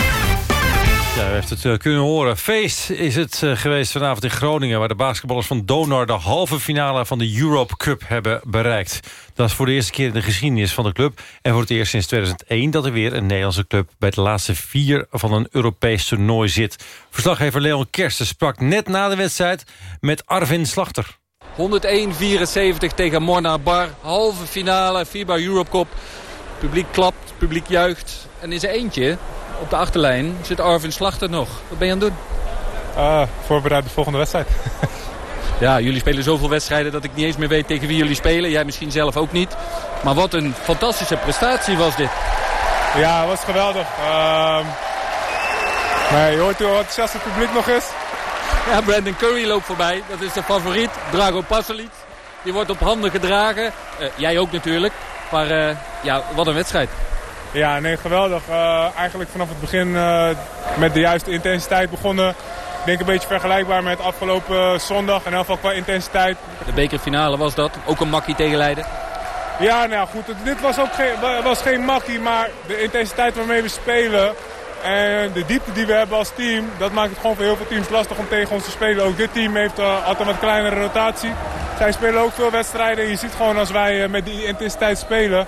Ja, u heeft het uh, kunnen horen. Feest is het uh, geweest vanavond in Groningen... waar de basketballers van Donar de halve finale van de Europe Cup hebben bereikt. Dat is voor de eerste keer in de geschiedenis van de club... en voor het eerst sinds 2001 dat er weer een Nederlandse club... bij de laatste vier van een Europees toernooi zit. Verslaggever Leon Kersten sprak net na de wedstrijd met Arvin Slachter. 101-74 tegen Morna Bar. Halve finale, FIBA Europe Cup. Publiek klapt, publiek juicht. En is er eentje op de achterlijn zit Arvin Slachter nog. Wat ben je aan het doen? Uh, voorbereid de volgende wedstrijd. ja, jullie spelen zoveel wedstrijden dat ik niet eens meer weet tegen wie jullie spelen. Jij misschien zelf ook niet. Maar wat een fantastische prestatie was dit. Ja, het was geweldig. Uh, maar je hoort hoe enthousiast het publiek nog is. Ja, Brandon Curry loopt voorbij. Dat is de favoriet. Drago Pasalic. Die wordt op handen gedragen. Uh, jij ook natuurlijk. Maar uh, ja, wat een wedstrijd. Ja, nee, geweldig. Uh, eigenlijk vanaf het begin uh, met de juiste intensiteit begonnen. Ik denk een beetje vergelijkbaar met afgelopen zondag. In elk geval qua intensiteit. De bekerfinale was dat. Ook een makkie tegen Leiden. Ja, nou goed. Dit was ook geen, was geen makkie. Maar de intensiteit waarmee we spelen... En de diepte die we hebben als team, dat maakt het gewoon voor heel veel teams lastig om tegen ons te spelen. Ook dit team heeft uh, altijd wat kleinere rotatie. Zij spelen ook veel wedstrijden. Je ziet gewoon als wij met die intensiteit spelen,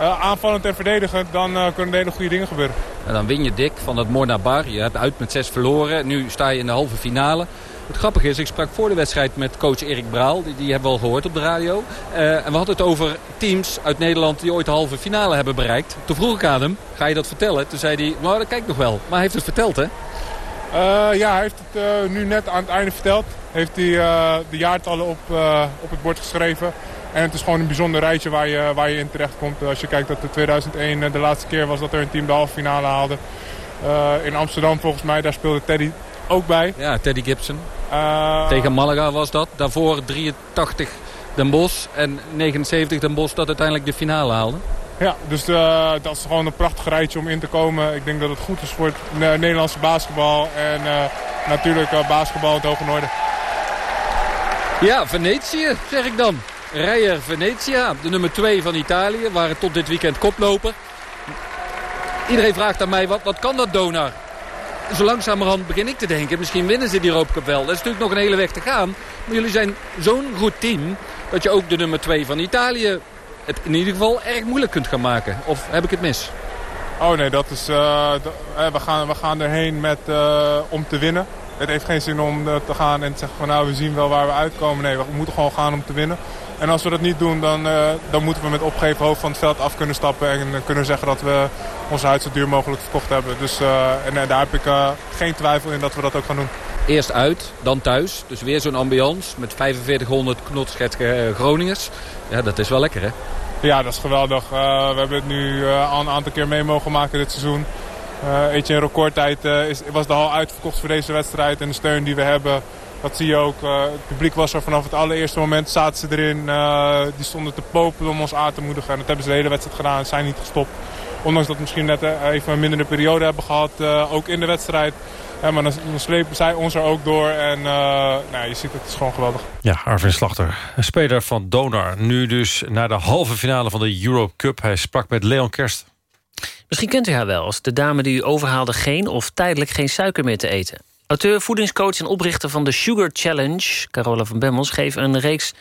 uh, aanvallend en verdedigend, dan uh, kunnen hele goede dingen gebeuren. En dan win je dik van het Morna Bar. Je hebt uit met zes verloren. Nu sta je in de halve finale. Het grappige is, ik sprak voor de wedstrijd met coach Erik Braal. Die, hebben we al gehoord op de radio. Uh, en we hadden het over teams uit Nederland die ooit de halve finale hebben bereikt. Toen vroeg ik aan hem, ga je dat vertellen? Toen zei hij, nou dat kijk nog wel. Maar hij heeft het verteld hè? Uh, ja, hij heeft het nu net aan het einde verteld. Heeft hij de jaartallen op, op het bord geschreven. En het is gewoon een bijzonder rijtje waar je, waar je in terecht komt. Als je kijkt dat de 2001 de laatste keer was dat er een team de halve finale haalde. Uh, in Amsterdam volgens mij, daar speelde Teddy ook bij. Ja, Teddy Gibson. Uh, Tegen Malaga was dat. Daarvoor 83 Den Bosch en 79 Den Bosch dat uiteindelijk de finale haalde. Ja, dus uh, dat is gewoon een prachtig rijtje om in te komen. Ik denk dat het goed is voor het Nederlandse basketbal. En natuurlijk basketbal het hoge noorden. Ja, Venetië zeg ik dan. Rijer Venetia, de nummer 2 van Italië, waren tot dit weekend koploper. Iedereen vraagt aan mij, wat, wat kan dat Donar? Zo langzamerhand begin ik te denken, misschien winnen ze die Europa wel. Dat is natuurlijk nog een hele weg te gaan. Maar jullie zijn zo'n goed team dat je ook de nummer 2 van Italië het in ieder geval erg moeilijk kunt gaan maken. Of heb ik het mis? Oh nee, dat is, uh, we, gaan, we gaan erheen met, uh, om te winnen. Het heeft geen zin om te gaan en te zeggen van nou we zien wel waar we uitkomen. Nee, we moeten gewoon gaan om te winnen. En als we dat niet doen, dan, uh, dan moeten we met opgeheven hoofd van het veld af kunnen stappen. En kunnen zeggen dat we onze huid zo duur mogelijk verkocht hebben. Dus, uh, en daar heb ik geen twijfel in dat we dat ook gaan doen. Eerst uit, dan thuis. Dus weer zo'n ambiance met 4500 knotschetske Groningers. Ja, dat is wel lekker hè? Ja, dat is geweldig. we hebben het nu al een aantal keer mee mogen maken dit seizoen. Uh, Eetje in recordtijd is, was de hal uitverkocht voor deze wedstrijd. En de steun die we hebben dat zie je ook. Uh, het publiek was er vanaf het allereerste moment. Zaten ze erin. Uh, die stonden te popelen om ons aan te moedigen. En dat hebben ze de hele wedstrijd gedaan. En zijn niet gestopt. Ondanks dat we misschien net uh, even een mindere periode hebben gehad. ook in de wedstrijd. maar dan, dan, slepen zij ons er ook door. En nou, je ziet het, het is gewoon geweldig. Ja, Arvin Slachter, een speler van Donar. Nu dus naar de halve finale van de Euro Cup. Hij sprak met Leon Kerst. Misschien kent u haar wel als de dame die u overhaalde geen of tijdelijk geen suiker meer te eten. Auteur, voedingscoach en oprichter van de Sugar Challenge... Carola van Bemmels geeft een reeks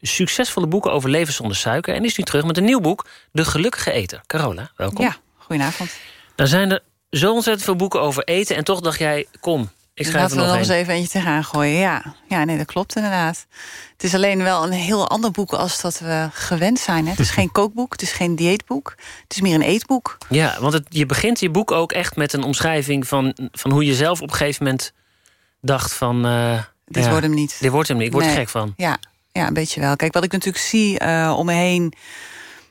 succesvolle boeken... over leven zonder suiker en is nu terug met een nieuw boek... De Gelukkige Eter. Carola, welkom. Ja, goedenavond. Daar zijn er zo ontzettend veel boeken over eten... en toch dacht jij, kom, ik schrijf Laten er nog, nog eens even eentje tegenaan gooien. Ja. ja, nee, dat klopt inderdaad. Het is alleen wel een heel ander boek als dat we gewend zijn. Hè. Het is geen kookboek, het is geen dieetboek. Het is meer een eetboek. Ja, want het, je begint je boek ook echt met een omschrijving... van, van hoe je zelf op een gegeven moment dacht van... Uh, dit ja, wordt hem niet. Dit wordt hem niet, ik word nee. er gek van. Ja, ja, een beetje wel. Kijk, wat ik natuurlijk zie uh, om me heen...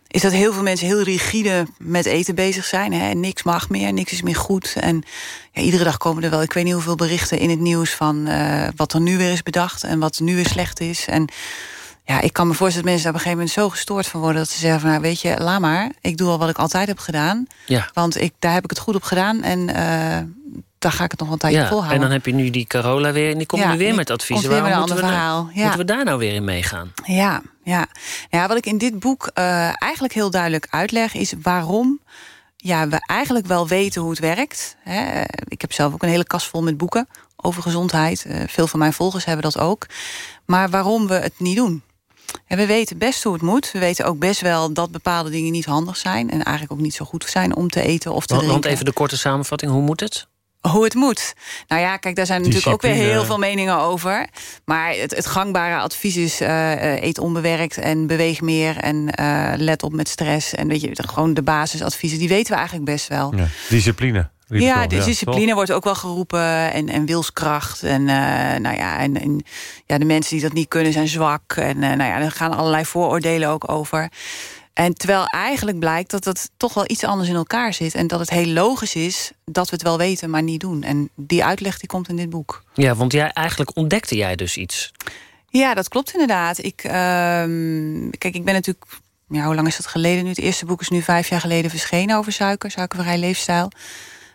is dat heel veel mensen heel rigide met eten bezig zijn. Hè? Niks mag meer, niks is meer goed. En ja, iedere dag komen er wel, ik weet niet hoeveel berichten in het nieuws... van uh, wat er nu weer is bedacht en wat nu weer slecht is. En ja, ik kan me voorstellen dat mensen daar op een gegeven moment zo gestoord van worden... dat ze zeggen van, nou weet je, laat maar. Ik doe al wat ik altijd heb gedaan. Ja. Want ik, daar heb ik het goed op gedaan. En uh, daar ga ik het nog een tijdje ja, volhouden. En dan heb je nu die Carola weer en die komt Ja, nu weer met adviezen. weer Waarom moeten we, ander nou- verhaal. Ja. moeten we daar nou weer in meegaan? Ja, ja. ja, wat ik in dit boek eh, eigenlijk heel duidelijk uitleg... is waarom ja, we eigenlijk wel weten hoe het werkt. Hè. Ik heb zelf ook een hele kast vol met boeken over gezondheid. Eh, veel van mijn volgers hebben dat ook. Maar waarom we het niet doen. En we weten best hoe het moet. We weten ook best wel dat bepaalde dingen niet handig zijn... en eigenlijk ook niet zo goed zijn om te eten of te Want, drinken want even de korte samenvatting, hoe moet het? Hoe het moet. Nou ja, kijk, daar zijn natuurlijk ook weer heel veel meningen over. Maar het, het gangbare advies is eh, eh, eet onbewerkt en beweeg meer... en eh, let op met stress. En weet je, gewoon de basisadviezen, die weten we eigenlijk best wel. Ja. Discipline. Ja, de discipline wordt ook wel geroepen en, en wilskracht. En, nou ja, en, en ja, de mensen die dat niet kunnen zijn zwak. En nou ja, er gaan allerlei vooroordelen ook over. En terwijl eigenlijk blijkt dat het toch wel iets anders in elkaar zit. En dat het heel logisch is dat we het wel weten, maar niet doen. En die uitleg die komt in dit boek. Ja, want jij, eigenlijk ontdekte jij dus iets. Ja, dat klopt inderdaad. Ik, ehm, kijk, ik ben natuurlijk... Ja, hoe lang is dat geleden nu? Het eerste boek is nu vijf jaar geleden verschenen over suiker. Suikervrij leefstijl.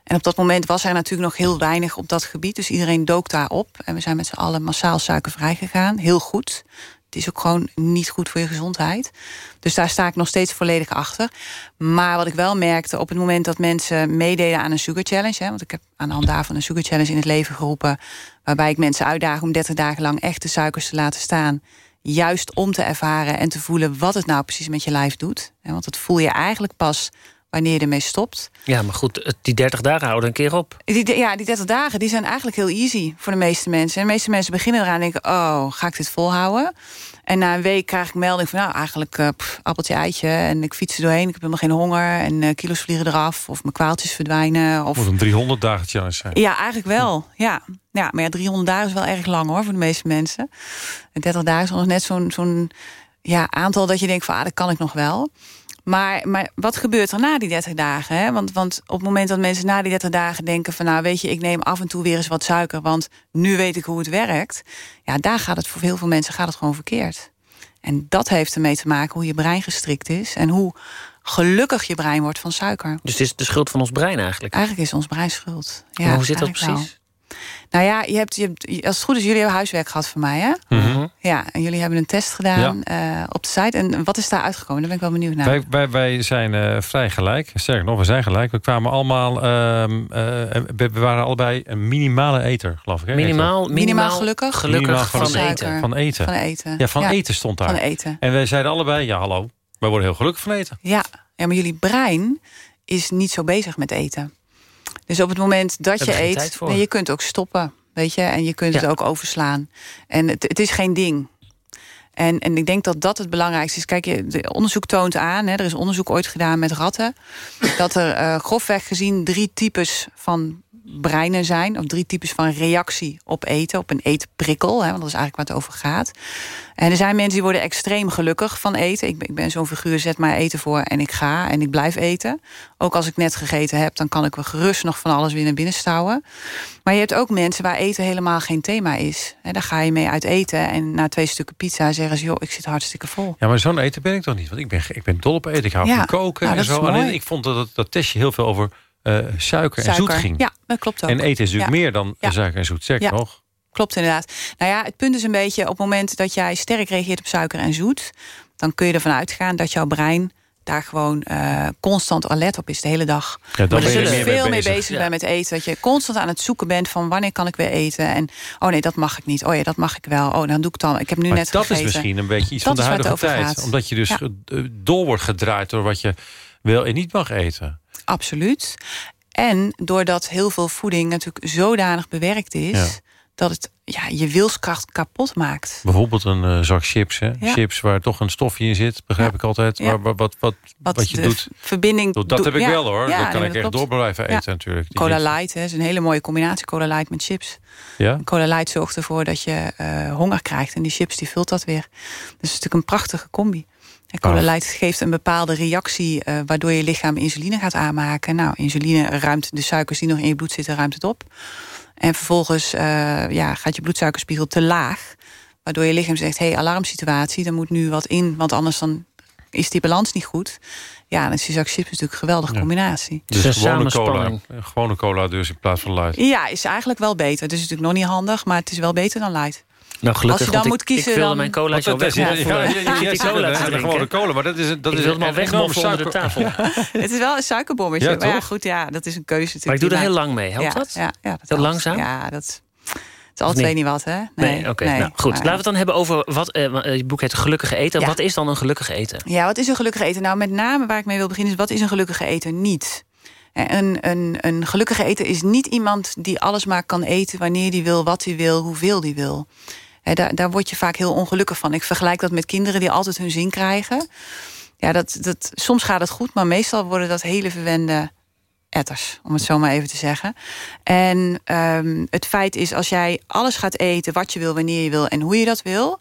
En op dat moment was er natuurlijk nog heel weinig op dat gebied. Dus iedereen dook daarop. En we zijn met z'n allen massaal suikervrij gegaan. Heel goed. Het is ook gewoon niet goed voor je gezondheid. Dus daar sta ik nog steeds volledig achter. Maar wat ik wel merkte op het moment dat mensen meededen aan een sugar challenge... Hè, want ik heb aan de hand daarvan een sugar challenge in het leven geroepen... waarbij ik mensen uitdaag om 30 dagen lang echt de suikers te laten staan... juist om te ervaren en te voelen wat het nou precies met je lijf doet. Want dat voel je eigenlijk pas wanneer je ermee stopt. Ja, maar goed, die 30 dagen houden een keer op. Die, ja, die 30 dagen die zijn eigenlijk heel easy voor de meeste mensen. En de meeste mensen beginnen eraan en denken... oh, ga ik dit volhouden? En na een week krijg ik melding van... nou, eigenlijk eh, pff, appeltje, eitje. En ik fiets er doorheen, ik heb helemaal geen honger. En eh, kilo's vliegen eraf. Of mijn kwaaltjes verdwijnen. Of... Moet een 300 dagen challenge zijn. Ja, eigenlijk wel. Ja. ja, maar ja, 300 dagen is wel erg lang hoor voor de meeste mensen. En 30 dagen is nog net zo'n zo'n ja, aantal dat je denkt van ah, dat kan ik nog wel. Maar, maar wat gebeurt er na die 30 dagen? Hè? Want, want op het moment dat mensen na die 30 dagen denken van nou weet je, ik neem af en toe weer eens wat suiker, want nu weet ik hoe het werkt. Ja, daar gaat het voor heel veel mensen gaat het gewoon verkeerd. En dat heeft ermee te maken hoe je brein gestrikt is en hoe gelukkig je brein wordt van suiker. Dus het is de schuld van ons brein eigenlijk. Eigenlijk is ons brein schuld. Ja, Maar hoe zit dat precies? wel. Nou ja, je hebt, je hebt, als het goed is, jullie hebben huiswerk gehad van mij, hè? Mhm. Ja, en jullie hebben een test gedaan eh, op de site. En wat is daar uitgekomen? Daar ben ik wel benieuwd naar. Wij, wij, wij zijn eh, vrij gelijk. Sterker nog, we zijn gelijk. We kwamen allemaal... ehm, eh, we waren allebei een minimale eter, geloof ik. Hè? Minimaal, Minimaal minimaal gelukkig? gelukkig Minimaal van eten. Van eten. Van eten. Ja, van Ja. eten stond daar. Van eten. En wij zeiden allebei, ja hallo, wij worden heel gelukkig van eten. Ja. ja, maar jullie brein is niet zo bezig met eten. Dus op het moment dat je eet, nee, je kunt ook stoppen. Weet je, en je kunt het ook overslaan. En het, het is geen ding. En, en ik denk dat dat het belangrijkste is. Kijk, de onderzoek toont aan, hè, er is onderzoek ooit gedaan met ratten... dat er eh, grofweg gezien drie types van breinen zijn... of drie types van reactie op eten, op een eetprikkel. Hè, want dat is eigenlijk waar het over gaat. En er zijn mensen die worden extreem gelukkig van eten. Ik ben, ik ben zo'n figuur, zet maar eten voor en ik ga en ik blijf eten. Ook als ik net gegeten heb, dan kan ik wel gerust nog van alles weer naar binnen stouwen. Maar je hebt ook mensen waar eten helemaal geen thema is. Hè, daar ga je mee uit eten en na twee stukken pizza zeggen ze... joh, ik zit hartstikke vol. Ja, maar zo'n eten ben ik toch niet? Want ik ben, ik ben dol op eten. Ik hou Ja. van koken Nou, en zo. Alleen ik vond dat, dat, dat testje heel veel over eh, suiker, en zoet ging. Ja, dat klopt ook. En eten is natuurlijk Ja. meer dan Ja. suiker en zoet. Ja. nog. Klopt inderdaad. Nou ja, het punt is een beetje... op het moment dat jij sterk reageert op suiker en zoet... dan kun je ervan uitgaan dat jouw brein daar gewoon eh, constant alert op is de hele dag. Ja, dan maar ben er je er zullen mee veel mee bezig. Ja. zijn met eten. Dat je constant aan het zoeken bent van wanneer kan ik weer eten. En oh nee, dat mag ik niet. Oh ja, dat mag ik wel. Oh, dan doe ik dan. Ik heb nu Maar net dat gegeten. is misschien een beetje iets Dat van de huidige tijd. gaat. Omdat je dus Ja. eh, dol wordt gedraaid door wat je wel en niet mag eten. Absoluut. En doordat heel veel voeding natuurlijk zodanig bewerkt is... Ja. dat het ja, je wilskracht kapot maakt. Bijvoorbeeld een eh, zak chips. Hè? Ja. Chips waar toch een stofje in zit. Begrijp ik altijd. Ja. Wat, wat, wat, wat, je doet. verbinding Dat, doet- heb ik wel hoor. Dat kan ik echt door blijven eten natuurlijk. Die Cola. Light hè, is een hele mooie combinatie. Cola Light met chips. Ja? Cola Light zorgt ervoor dat je eh, honger krijgt. En die chips die vult dat weer. Dus het is natuurlijk een prachtige combi. En cola light geeft een bepaalde reactie... Uh, waardoor je lichaam insuline gaat aanmaken. Nou, insuline ruimt de suikers die nog in je bloed zitten, ruimt het op. En vervolgens uh, ja, gaat je bloedsuikerspiegel te laag. Waardoor je lichaam zegt, hé, hey, alarmsituatie, er moet nu wat in. Want anders dan is die balans niet goed. Ja, dan is die zak chips natuurlijk een geweldige combinatie. Dus, dus gewone cola, gewone cola dus in plaats van light. Ja, is eigenlijk wel beter. Het is natuurlijk nog niet handig, maar het is wel beter dan light. Nou, gelukkig, Als je dan moet ik, kiezen, ik wilde dan... mijn cola zo weg. Ja, ja, ja, cola gewone cola, maar dat is dat ik is al wegmoffen onder de tafel. het is wel een suikerbommetje. Ja, maar ja, goed, ja, dat is een keuze. Maar ik doe er heel lang mee. Helpt dat? Ja, ja, dat langzaam? Ja, dat het is twee niet wat, hè? Nee, nee oké. Nee, nou, goed, laten we het dan hebben over wat uh, je boek heet Gelukkige Eten. Wat is dan een gelukkige eten? Ja, wat is een gelukkige eten? Nou, met name waar ik mee wil beginnen is wat is een gelukkige eten niet? Een, een, een gelukkige eten is niet iemand die alles maar kan eten wanneer die wil, wat hij wil, hoeveel die wil. Daar, daar word je vaak heel ongelukkig van. Ik vergelijk dat met kinderen die altijd hun zin krijgen. Ja, dat, dat, soms gaat het goed, maar meestal worden dat hele verwende etters, om het zo maar even te zeggen. En um, het feit is, als jij alles gaat eten wat je wil, wanneer je wil en hoe je dat wil,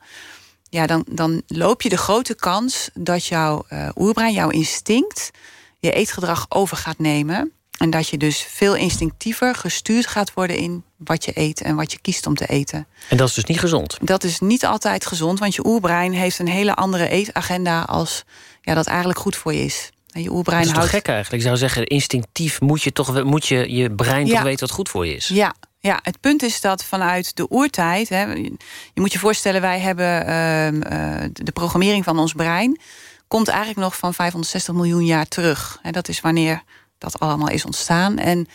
ja, dan, dan loop je de grote kans dat jouw uh, oerbrein, jouw instinct, je eetgedrag over gaat nemen. En dat je dus veel instinctiever gestuurd gaat worden in wat je eet en wat je kiest om te eten. En dat is dus niet gezond? Dat is niet altijd gezond, want je oerbrein heeft een hele andere eetagenda als ja, dat eigenlijk goed voor je is. Je oerbrein dat is houdt... gek eigenlijk? Ik zou zeggen, instinctief moet je, toch, moet je, je brein toch weten wat goed voor je is. Ja, ja, het punt is dat vanuit de oertijd... Hè, je moet je voorstellen, wij hebben uh, de programmering van ons brein... komt eigenlijk nog van 560 miljoen jaar terug. En dat is wanneer dat allemaal is ontstaan. En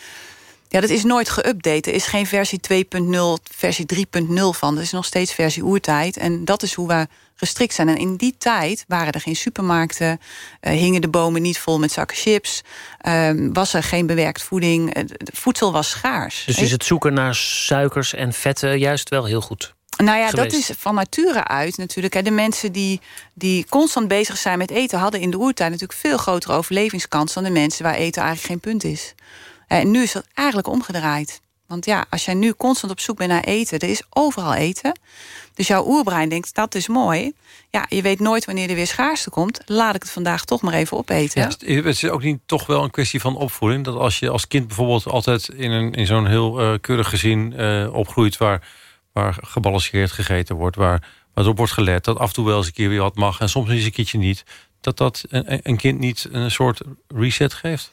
ja, dat is nooit geüpdate. Er is geen versie 2.0, versie 3.0 van. Er is nog steeds versie oertijd. En dat is hoe we gestrikt zijn. En in die tijd waren er geen supermarkten. Uh, hingen de bomen niet vol met zakken chips. Uh, was er geen bewerkt voeding. Uh, voedsel was schaars. Dus is het zoeken naar suikers en vetten juist wel heel goed? Nou ja, geweest. dat is van nature uit natuurlijk. De mensen die, die constant bezig zijn met eten... hadden in de oertijd natuurlijk veel grotere overlevingskans... dan de mensen waar eten eigenlijk geen punt is. En nu is dat eigenlijk omgedraaid. Want ja, als jij nu constant op zoek bent naar eten... er is overal eten. Dus jouw oerbrein denkt, dat is mooi. Ja, je weet nooit wanneer er weer schaarste komt. Laat ik het vandaag toch maar even opeten. Ja, het is ook niet toch wel een kwestie van opvoeding. Dat als je als kind bijvoorbeeld altijd in, een, in zo'n heel uh, keurig gezin uh, opgroeit... waar, waar gebalanceerd gegeten wordt, waar, waarop wordt gelet... dat af en toe wel eens een keer weer wat mag en soms eens een keertje niet... dat dat een, een kind niet een soort reset geeft?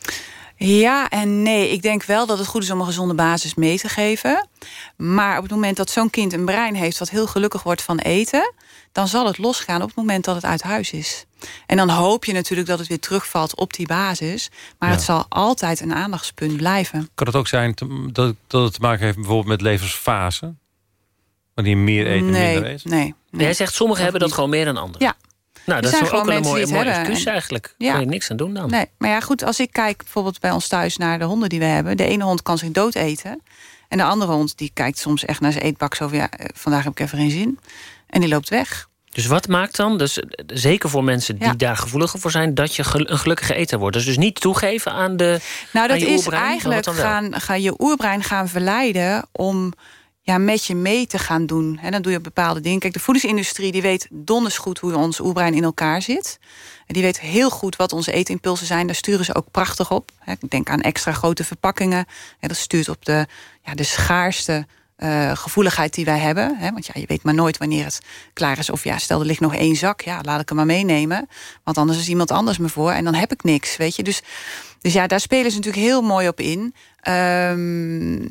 Ja en nee. Ik denk wel dat het goed is om een gezonde basis mee te geven. Maar op het moment dat zo'n kind een brein heeft... wat heel gelukkig wordt van eten... dan zal het losgaan op het moment dat het uit huis is. En dan hoop je natuurlijk dat het weer terugvalt op die basis. Maar ja. het zal altijd een aandachtspunt blijven. Kan het ook zijn dat, dat het te maken heeft bijvoorbeeld met levensfase? Wanneer meer eten nee, minder eten? Nee, nee. Jij zegt sommigen hebben dat gewoon meer dan anderen. Ja, nou, dat is ook wel een mooie, mooie excuus eigenlijk. Ja. Kan je niks aan doen dan. Nee, maar ja, goed, als ik kijk bijvoorbeeld bij ons thuis naar de honden die we hebben. De ene hond kan zich dood eten. En de andere hond die kijkt soms echt naar zijn eetbak. Zo van, ja, vandaag heb ik even geen zin. En die loopt weg. Dus wat maakt dan, dus zeker voor mensen die Ja. daar gevoeliger voor zijn... dat je een gelukkige eter wordt? Dus, dus niet toegeven aan de Nou, dat is oerbrein, eigenlijk gaan, ga je oerbrein gaan verleiden om ja, met je mee te gaan doen. En dan doe je bepaalde dingen. Kijk, de voedingsindustrie die weet donders goed hoe ons oerbrein in elkaar zit. En die weet heel goed wat onze eetimpulsen zijn. Daar sturen ze ook prachtig op. Ik denk aan extra grote verpakkingen. En dat stuurt op de, ja, de schaarste eh, gevoeligheid die wij hebben. Want ja, je weet maar nooit wanneer het klaar is. Of ja, stel er ligt nog één zak. Ja, laat ik hem maar meenemen. Want anders is iemand anders me voor. En dan heb ik niks, weet je. Dus, dus ja, daar spelen ze natuurlijk heel mooi op in. Ehm,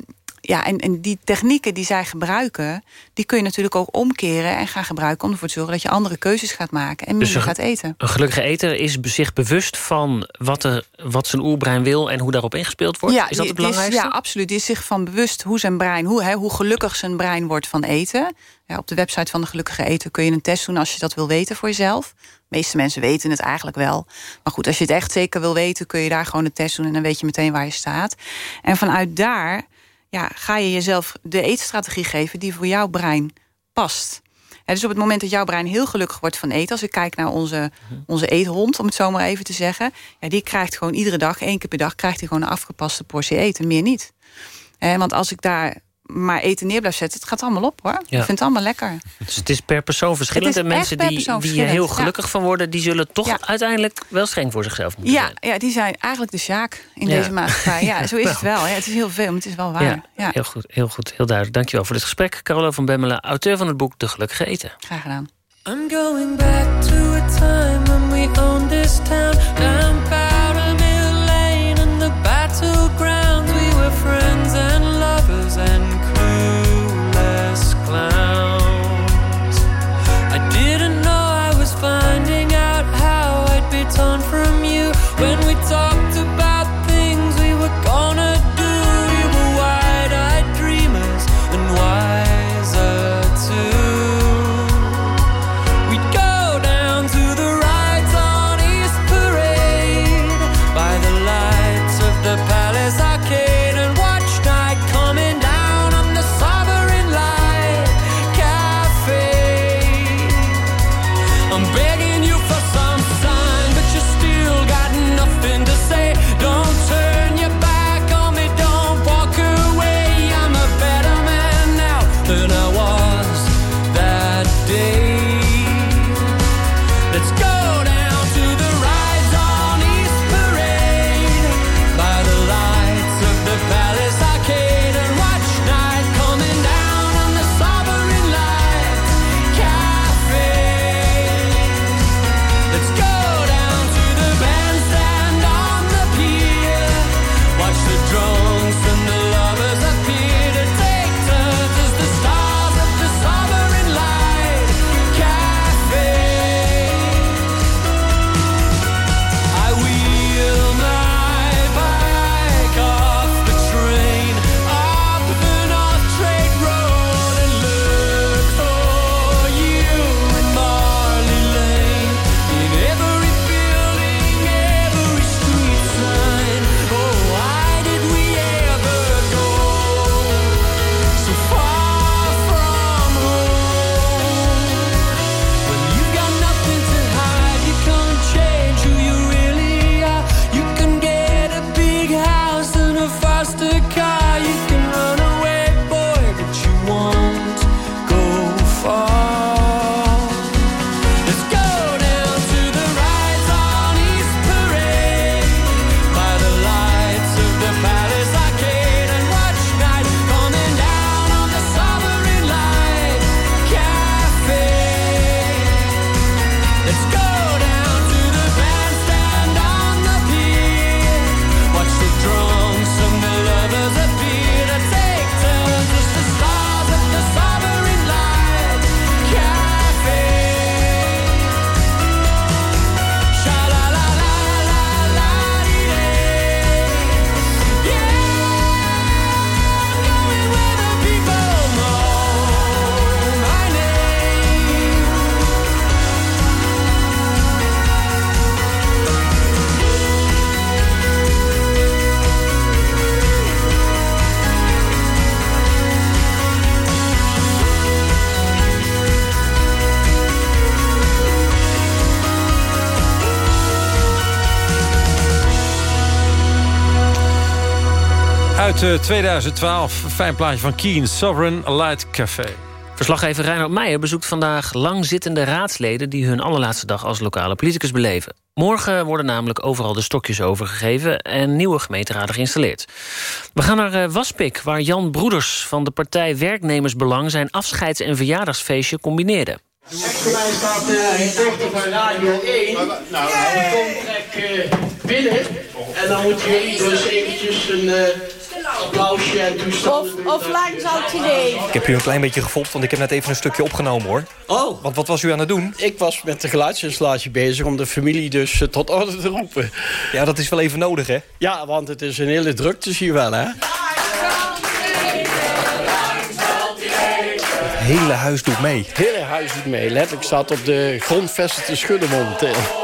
ja, en, en die technieken die zij gebruiken... die kun je natuurlijk ook omkeren en gaan gebruiken... om ervoor te zorgen dat je andere keuzes gaat maken... en minder een- gaat eten. Een gelukkige eter is zich bewust van wat, er, wat zijn oerbrein wil... en hoe daarop ingespeeld wordt? is dat het belangrijkste? ja, absoluut. Die is zich van bewust hoe zijn brein, hoe, hè, hoe gelukkig zijn brein wordt van eten. Ja, op de website van de Gelukkige Eten kun je een test doen als je dat wil weten voor jezelf. De meeste mensen weten het eigenlijk wel. Maar goed, als je het echt zeker wil weten, kun je daar gewoon een test doen en dan weet je meteen waar je staat. En vanuit daar ja, ga je jezelf de eetstrategie geven die voor jouw brein past. Ja, dus op het moment dat jouw brein heel gelukkig wordt van eten... als ik kijk naar onze, onze eethond, om het zo maar even te zeggen... Ja, die krijgt gewoon iedere dag, één keer per dag... krijgt hij gewoon een afgepaste portie eten, meer niet. Eh, want als ik daar maar eten neer blijft zetten, het gaat allemaal op hoor. Ja. Ik vind het allemaal lekker. Dus het is per persoon verschillend. En mensen die, die er verschillend, heel ja. gelukkig van worden... die zullen toch uiteindelijk wel streng voor zichzelf moeten Ja, ja, die zijn eigenlijk de Sjaak in Ja. deze maatschappij. Ja, zo is het wel. Ja, het is heel veel, maar het is wel waar. Ja, Ja, heel goed, heel goed, heel duidelijk. Dankjewel voor dit gesprek. Carolo van Bemmelen, auteur van het boek De Gelukkige Eten. Graag gedaan. I'm going back to a time when we owned this town down Powder Uit eh, 2012, een fijn plaatje van Keen, Sovereign Light Café. Verslaggever Reinhard Meijer bezoekt vandaag langzittende raadsleden... die hun allerlaatste dag als lokale politicus beleven. Morgen worden namelijk overal de stokjes overgegeven... en nieuwe gemeenteraden geïnstalleerd. We gaan naar eh, Waspik, waar Jan Broeders van de partij Werknemersbelang... zijn afscheids- en verjaardagsfeestje combineerde. Voor mij staat de reporter van Radio 1. Nou, die komt direct eh, binnen. En dan moet je dus eventjes een Of, of lang zou het idee? Ik heb u een klein beetje gefopt, want ik heb net even een stukje opgenomen hoor. Oh. Want wat was u aan het doen? Ik was met de geluidsinstallatie bezig om de familie dus eh, tot orde te roepen. Ja, dat is wel even nodig hè? Ja, want het is een hele drukte hier wel hè. Het hele huis doet mee. Het hele huis doet mee. Letterlijk staat op de grondvesten te schudden momenteel.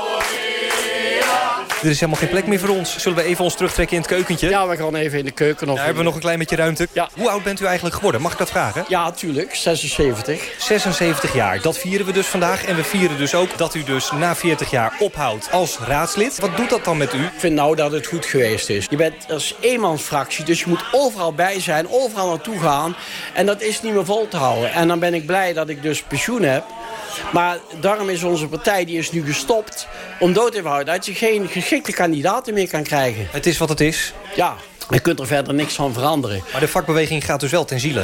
Er is helemaal geen plek meer voor ons. Zullen we even ons terugtrekken in het keukentje? Ja, we gaan even in de keuken. Of Daar hebben we nog een klein beetje ruimte. Ja. Hoe oud bent u eigenlijk geworden? Mag ik dat vragen? Ja, tuurlijk. 76. 76 jaar. Dat vieren we dus vandaag. En we vieren dus ook dat u dus na 40 jaar ophoudt als raadslid. Wat doet dat dan met u? Ik vind nou dat het goed geweest is. Je bent als eenmansfractie, dus je moet overal bij zijn, overal naartoe gaan. En dat is niet meer vol te houden. En dan ben ik blij dat ik dus pensioen heb. Maar daarom is onze partij, die is nu gestopt om dood te houden... dat je geen geschikte kandidaten meer kan krijgen. Het is wat het is. Ja, je kunt er verder niks van veranderen. Maar de vakbeweging gaat dus wel ten ziele.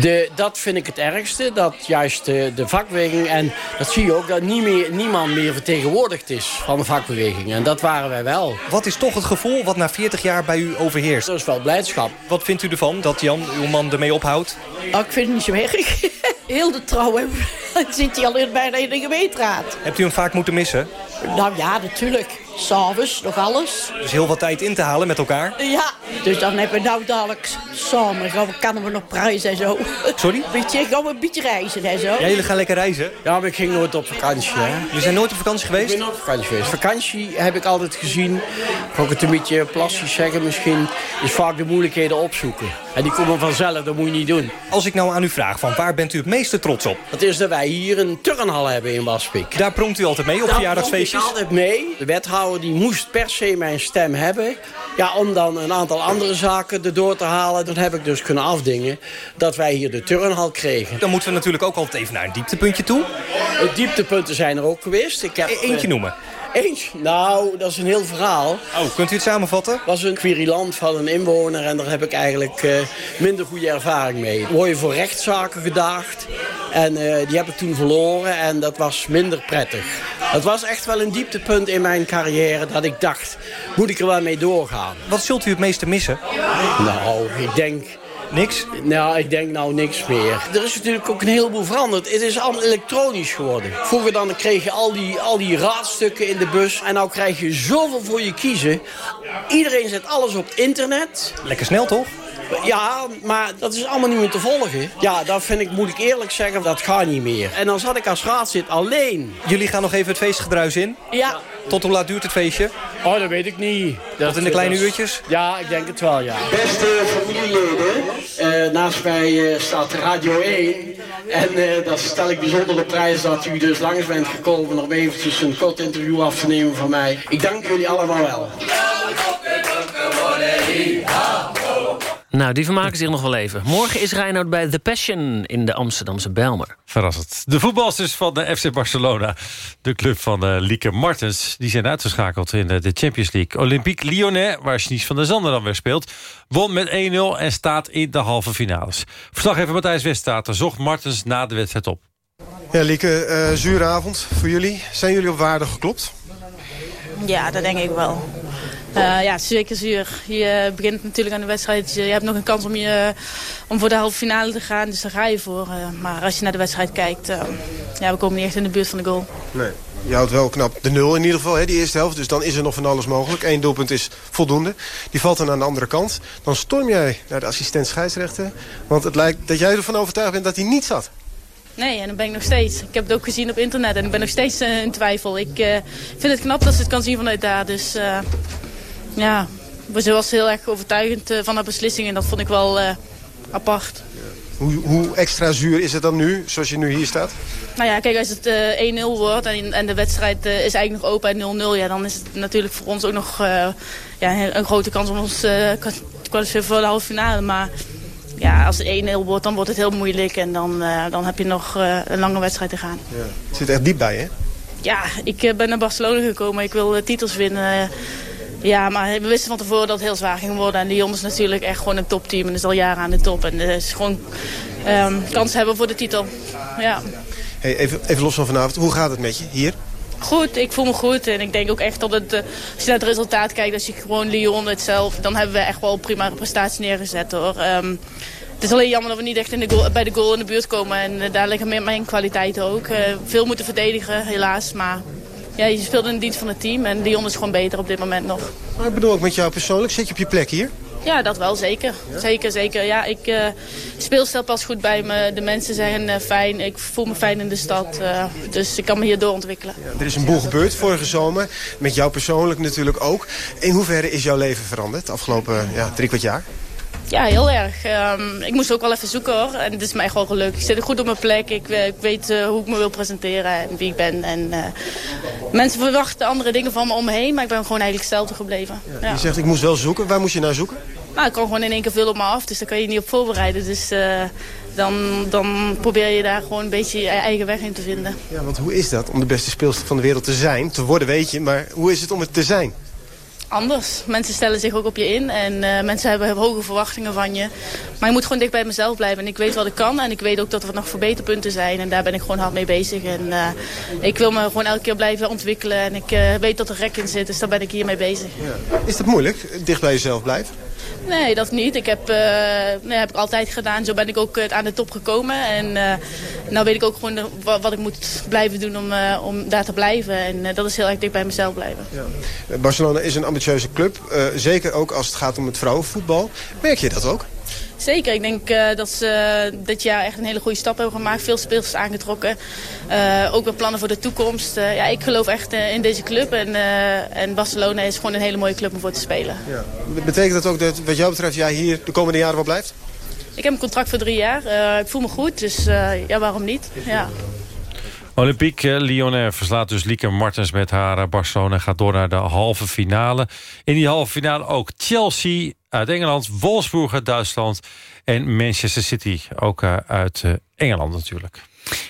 De, dat vind ik het ergste, dat juist de, de vakbeweging... en dat zie je ook, dat niet meer, niemand meer vertegenwoordigd is van de vakbeweging. En dat waren wij wel. Wat is toch het gevoel wat na 40 jaar bij u overheerst? Dat is wel blijdschap. Wat vindt u ervan dat Jan, uw man, ermee ophoudt? Oh, ik vind het niet zo erg. Heel de trouw hè, zit hij al in bijna in de gemeenteraad. Hebt u hem vaak moeten missen? Nou ja, natuurlijk. S'avonds nog alles. Dus heel wat tijd in te halen met elkaar? Ja, dus dan hebben we nou dadelijk samen gaan we, kunnen we nog prijzen en zo. Sorry? Beetje, gaan we een beetje reizen en zo. Ja, jullie gaan lekker reizen? Ja, maar ik ging nooit op vakantie. Hè. Jullie zijn nooit op vakantie geweest? Ik ben nooit op vakantie geweest. Vakantie heb ik altijd gezien, ga ik het een beetje plastisch zeggen misschien, is vaak de moeilijkheden opzoeken. En die komen vanzelf, dat moet je niet doen. Als ik nou aan u vraag, van waar bent u het meeste trots op? Het is dat wij hier een turnhal hebben in Waspik. Daar pronkt u altijd mee op Daar verjaardagsfeestjes? ik altijd mee. De wethouder die moest per se mijn stem hebben. Ja, om dan een aantal andere zaken erdoor te halen. Dat heb ik dus kunnen afdingen. Dat wij hier de turnhal kregen. Dan moeten we natuurlijk ook altijd even naar een dieptepuntje toe. De dieptepunten zijn er ook geweest. Ik heb, E- Eentje eh, noemen. Eentje? Nou, dat is een heel verhaal. Oh, kunt u het samenvatten? was een queryland van een inwoner en daar heb ik eigenlijk eh, minder goede ervaring mee. Word je voor rechtszaken gedaagd en eh, die heb ik toen verloren en dat was minder prettig. Het was echt wel een dieptepunt in mijn carrière dat ik dacht, moet ik er wel mee doorgaan? Wat zult u het meeste missen? Nou, ik denk... Niks? Nou, ik denk nou niks meer. Er is natuurlijk ook een heleboel veranderd. Het is allemaal elektronisch geworden. Vroeger dan kreeg je al die, al die raadstukken in de bus. En nou krijg je zoveel voor je kiezen. Iedereen zet alles op het internet. Lekker snel, toch? Ja, maar dat is allemaal niet meer te volgen. Ja, dat vind ik, moet ik eerlijk zeggen, dat gaat niet meer. En dan zat ik als raadslid alleen. Jullie gaan nog even het feestgedruis in? Ja. Tot hoe laat duurt het feestje? Oh, dat weet ik niet. Tot in de kleine dat uurtjes? Ja, ik denk het wel, ja. Beste familieleden, eh, naast mij eh, staat Radio 1. En eh dan stel ik bijzonder op prijs dat u dus langs bent gekomen... om eventjes een kort interview af te nemen van mij. Ik dank jullie allemaal wel. Nou, die vermaken zich nog wel even. Morgen is Reinoud bij The Passion in de Amsterdamse Belmer. Verrassend. De voetbalsters van de FC Barcelona, de club van uh, Lieke Martens... die zijn uitgeschakeld in de, de Champions League. Olympique Lyonnais, waar Snies van der Zanden dan weer speelt... won met 1-0 en staat in de halve finales. Verslaggever Matthijs Weststater zocht Martens na de wedstrijd op. Ja, Lieke, uh, zure avond voor jullie. Zijn jullie op waarde geklopt? Ja, dat denk ik wel. Uh, ja, zeker zuur. Je begint natuurlijk aan de wedstrijd. Je hebt nog een kans om, je, om voor de halve finale te gaan. Dus daar ga je voor. Uh, maar als je naar de wedstrijd kijkt... Uh, ja, we komen niet echt in de buurt van de goal. Nee. Je houdt wel knap de nul in ieder geval, hè, die eerste helft. Dus dan is er nog van alles mogelijk. Eén doelpunt is voldoende. Die valt dan aan de andere kant. Dan storm jij naar de assistent scheidsrechter. Want het lijkt dat jij ervan overtuigd bent dat hij niet zat. Nee, en dat ben ik nog steeds. Ik heb het ook gezien op internet en ik ben nog steeds in twijfel. Ik vind het knap dat ze het kan zien vanuit daar. Dus ja, ze was heel erg overtuigend uh, van haar beslissing en dat vond ik wel uh, apart. Hoe, hoe, extra zuur is het dan nu, zoals je nu hier staat? Nou ja, kijk, als het uh, 1-0 wordt en, en, de wedstrijd uh, is eigenlijk nog open en 0-0... Ja, dan is het natuurlijk voor ons ook nog uh, ja, een grote kans om ons te kwalificeren voor de halve finale. Maar ja, als het 1-0 wordt, dan wordt het heel moeilijk en dan, dan heb je nog een lange wedstrijd te gaan. Ja. Het zit echt diep bij, hè? Ja, ik ben naar Barcelona gekomen. Ik wil titels winnen. Ja, maar we wisten van tevoren dat het heel zwaar ging worden. En Lyon is natuurlijk echt gewoon een topteam. En is al jaren aan de top. En is gewoon um, kans hebben voor de titel. Ja. Hey, even, even los van vanavond. Hoe gaat het met je hier? Goed, ik voel me goed. En ik denk ook echt dat het, uh, als je naar het resultaat kijkt, als je gewoon Lyon hetzelfde, dan hebben we echt wel prima prestatie neergezet hoor. Um, het is alleen jammer dat we niet echt in de goal, bij de goal in de buurt komen. En uh, daar liggen mijn, mijn kwaliteiten ook. Uh, veel moeten verdedigen, helaas. Maar ja, je speelt in de dienst van het team. En Lyon is gewoon beter op dit moment nog. Maar ik bedoel ook met jou persoonlijk. Zit je op je plek hier? Ja, dat wel, zeker. Zeker, zeker. Ja, ik uh, speelstijl pas goed bij me. De mensen zijn uh, fijn. Ik voel me fijn in de stad. Uh, dus ik kan me hier doorontwikkelen. Ja, er is een boel gebeurd vorige zomer. Met jou persoonlijk natuurlijk ook. In hoeverre is jouw leven veranderd afgelopen ja, drie kwart jaar? Ja, heel erg. Um, ik moest ook wel even zoeken hoor. En het is mij gewoon gelukt. Ik zit goed op mijn plek. Ik, ik weet uh, hoe ik me wil presenteren en wie ik ben. En uh, mensen verwachten andere dingen van me om me heen. Maar ik ben gewoon eigenlijk hetzelfde gebleven. Ja, Je zegt ik moest wel zoeken. Waar moest je naar zoeken? Nou, ik kwam gewoon in één keer veel op me af. Dus daar kan je niet op voorbereiden. Dus uh, dan, dan probeer je daar gewoon een beetje je eigen weg in te vinden. Ja, want hoe is dat om de beste speelster van de wereld te zijn? Te worden weet je, maar hoe is het om het te zijn? Anders. Mensen stellen zich ook op je in en uh, mensen hebben hoge verwachtingen van je. Maar je moet gewoon dicht bij mezelf blijven. En ik weet wat ik kan en ik weet ook dat er nog verbeterpunten zijn. En daar ben ik gewoon hard mee bezig. En uh, ik wil me gewoon elke keer blijven ontwikkelen. En ik uh, weet dat er rek in zit, dus daar ben ik hiermee bezig. Ja. Is dat moeilijk, dicht bij jezelf blijven? Nee, dat niet. Ik heb, uh, nee, heb ik altijd gedaan. Zo ben ik ook aan de top gekomen. En uh, nou weet ik ook gewoon wat, ik moet blijven doen om, om daar te blijven. En dat is heel erg dicht bij mezelf blijven. Ja. Barcelona is een ambitieuze club. zeker ook als het gaat om het vrouwenvoetbal. Merk je dat ook? Zeker, ik denk uh, dat ze uh, dit jaar echt een hele goede stap hebben gemaakt. Veel speelsters aangetrokken. Uh, ook met plannen voor de toekomst. ja, ik geloof echt in deze club. En, en Barcelona is gewoon een hele mooie club om voor te spelen. Ja. Betekent dat ook dat wat jou betreft jij hier de komende jaren wel blijft? Ik heb een contract voor drie jaar. ik voel me goed, dus ja, waarom niet? Ja. Olympique Lyonnais verslaat dus Lieke Martens met haar Barcelona. Gaat door naar de halve finale. In die halve finale ook Chelsea uit Engeland. Wolfsburg uit Duitsland. En Manchester City ook uh, uit uh, Engeland natuurlijk.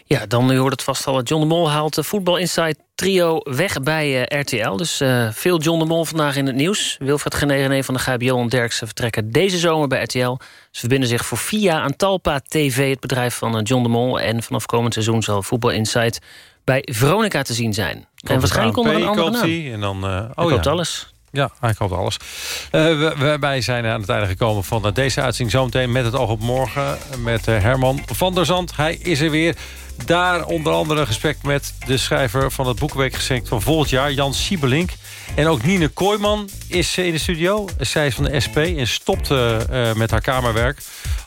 Ja, dan u hoort het vast al. John de Mol haalt de Voetbal Inside trio weg bij uh, RTL. Dus veel John de Mol vandaag in het nieuws. Wilfred Gené, René van de Gijp, Johan Derksen vertrekken deze zomer bij RTL. Ze verbinden zich voor via aan Talpa TV, het bedrijf van John de Mol. En vanaf komend seizoen zal Voetbal Inside bij Veronica te zien zijn. en waarschijnlijk onder een andere naam. En dan, uh, oh, ja. alles. Ja, koopt alles. Uh, we, wij zijn aan het einde gekomen van deze uitzending. Zometeen met het oog op morgen met uh, Herman van der Zand. Hij is er weer. Daar onder andere een gesprek met de schrijver van het Boekenweekgeschenk van volgend jaar, Jan Siebelink. En ook Nine Kooijman is in de studio. Zij is van de SP en stopt uh, met haar kamerwerk.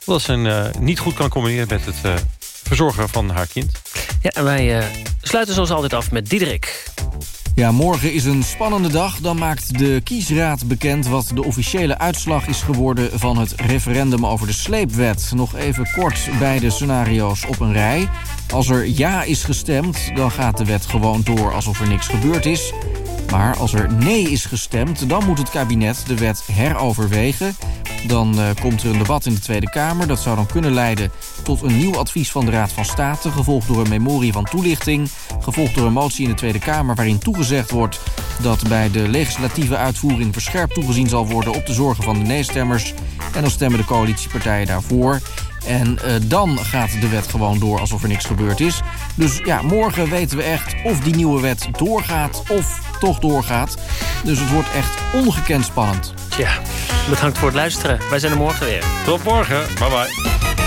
Omdat ze niet goed kan combineren met het verzorgen van haar kind. Ja, en wij sluiten zoals altijd af met Diederik. Ja, morgen is een spannende dag. Dan maakt de kiesraad bekend wat de officiële uitslag is geworden... van het referendum over de sleepwet. Nog even kort beide scenario's op een rij. Als er ja is gestemd, dan gaat de wet gewoon door alsof er niks gebeurd is. Maar als er nee is gestemd, dan moet het kabinet de wet heroverwegen. Dan uh, komt er een debat in de Tweede Kamer. Dat zou dan kunnen leiden tot een nieuw advies van de Raad van State... gevolgd door een memorie van toelichting... gevolgd door een motie in de Tweede Kamer... waarin toegezegd wordt dat bij de legislatieve uitvoering... verscherpt toegezien zal worden op de zorgen van de nee-stemmers. En dan stemmen de coalitiepartijen daarvoor. En uh, dan gaat de wet gewoon door alsof er niks gebeurd is. Dus ja, morgen weten we echt of die nieuwe wet doorgaat of toch doorgaat. Dus het wordt echt ongekend spannend. Tja, bedankt voor het luisteren. Wij zijn er morgen weer. Tot morgen. Bye bye.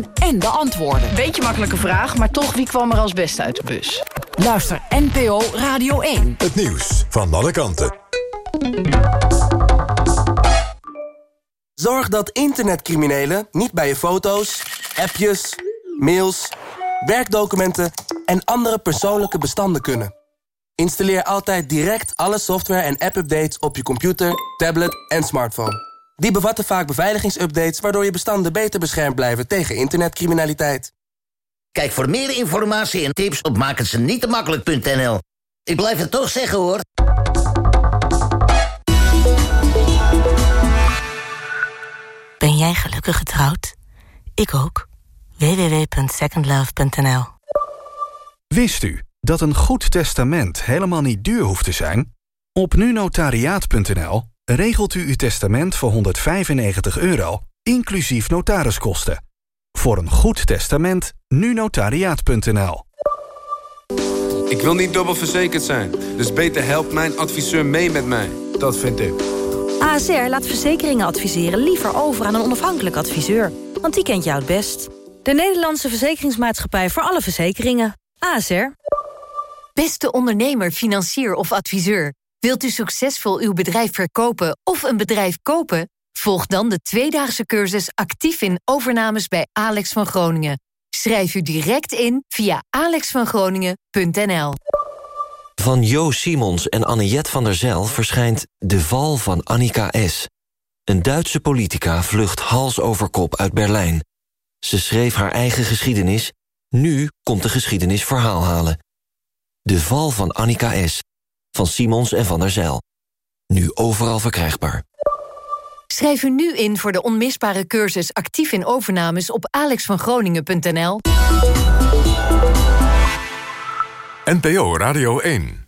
en de antwoorden. Beetje makkelijke vraag, maar toch wie kwam er als beste uit de bus? Luister NPO Radio 1. Het nieuws van alle kanten. Zorg dat internetcriminelen niet bij je foto's, appjes, mails, werkdocumenten en andere persoonlijke bestanden kunnen. Installeer altijd direct alle software en app-updates op je computer, tablet en smartphone. Die bevatten vaak beveiligingsupdates... waardoor je bestanden beter beschermd blijven tegen internetcriminaliteit. Kijk voor meer informatie en tips op makkelijk.nl. Ik blijf het toch zeggen, hoor. Ben jij gelukkig getrouwd? Ik ook. www.secondlove.nl Wist u dat een goed testament helemaal niet duur hoeft te zijn? Op nunotariaat.nl regelt u uw testament voor 195 euro, inclusief notariskosten. Voor een goed testament, nunotariaat.nl. Ik wil niet dubbel verzekerd zijn, dus beter helpt mijn adviseur mee met mij. Dat vind ik. ASR laat verzekeringen adviseren liever over aan een onafhankelijk adviseur. Want die kent jou het best. De Nederlandse Verzekeringsmaatschappij voor alle verzekeringen. ASR. Beste ondernemer, financier of adviseur. Wilt u succesvol uw bedrijf verkopen of een bedrijf kopen? Volg dan de tweedaagse cursus actief in overnames bij Alex van Groningen. Schrijf u direct in via alexvangroningen.nl. Van Jo Simons en Anniette van der Zijl verschijnt De Val van Annika S. Een Duitse politica vlucht hals over kop uit Berlijn. Ze schreef haar eigen geschiedenis. Nu komt de geschiedenis verhaal halen. De Val van Annika S. Van Simons en van der Zijl. Nu overal verkrijgbaar. Schrijf u nu in voor de onmisbare cursus actief in overnames op alexvangroningen.nl. NPO Radio 1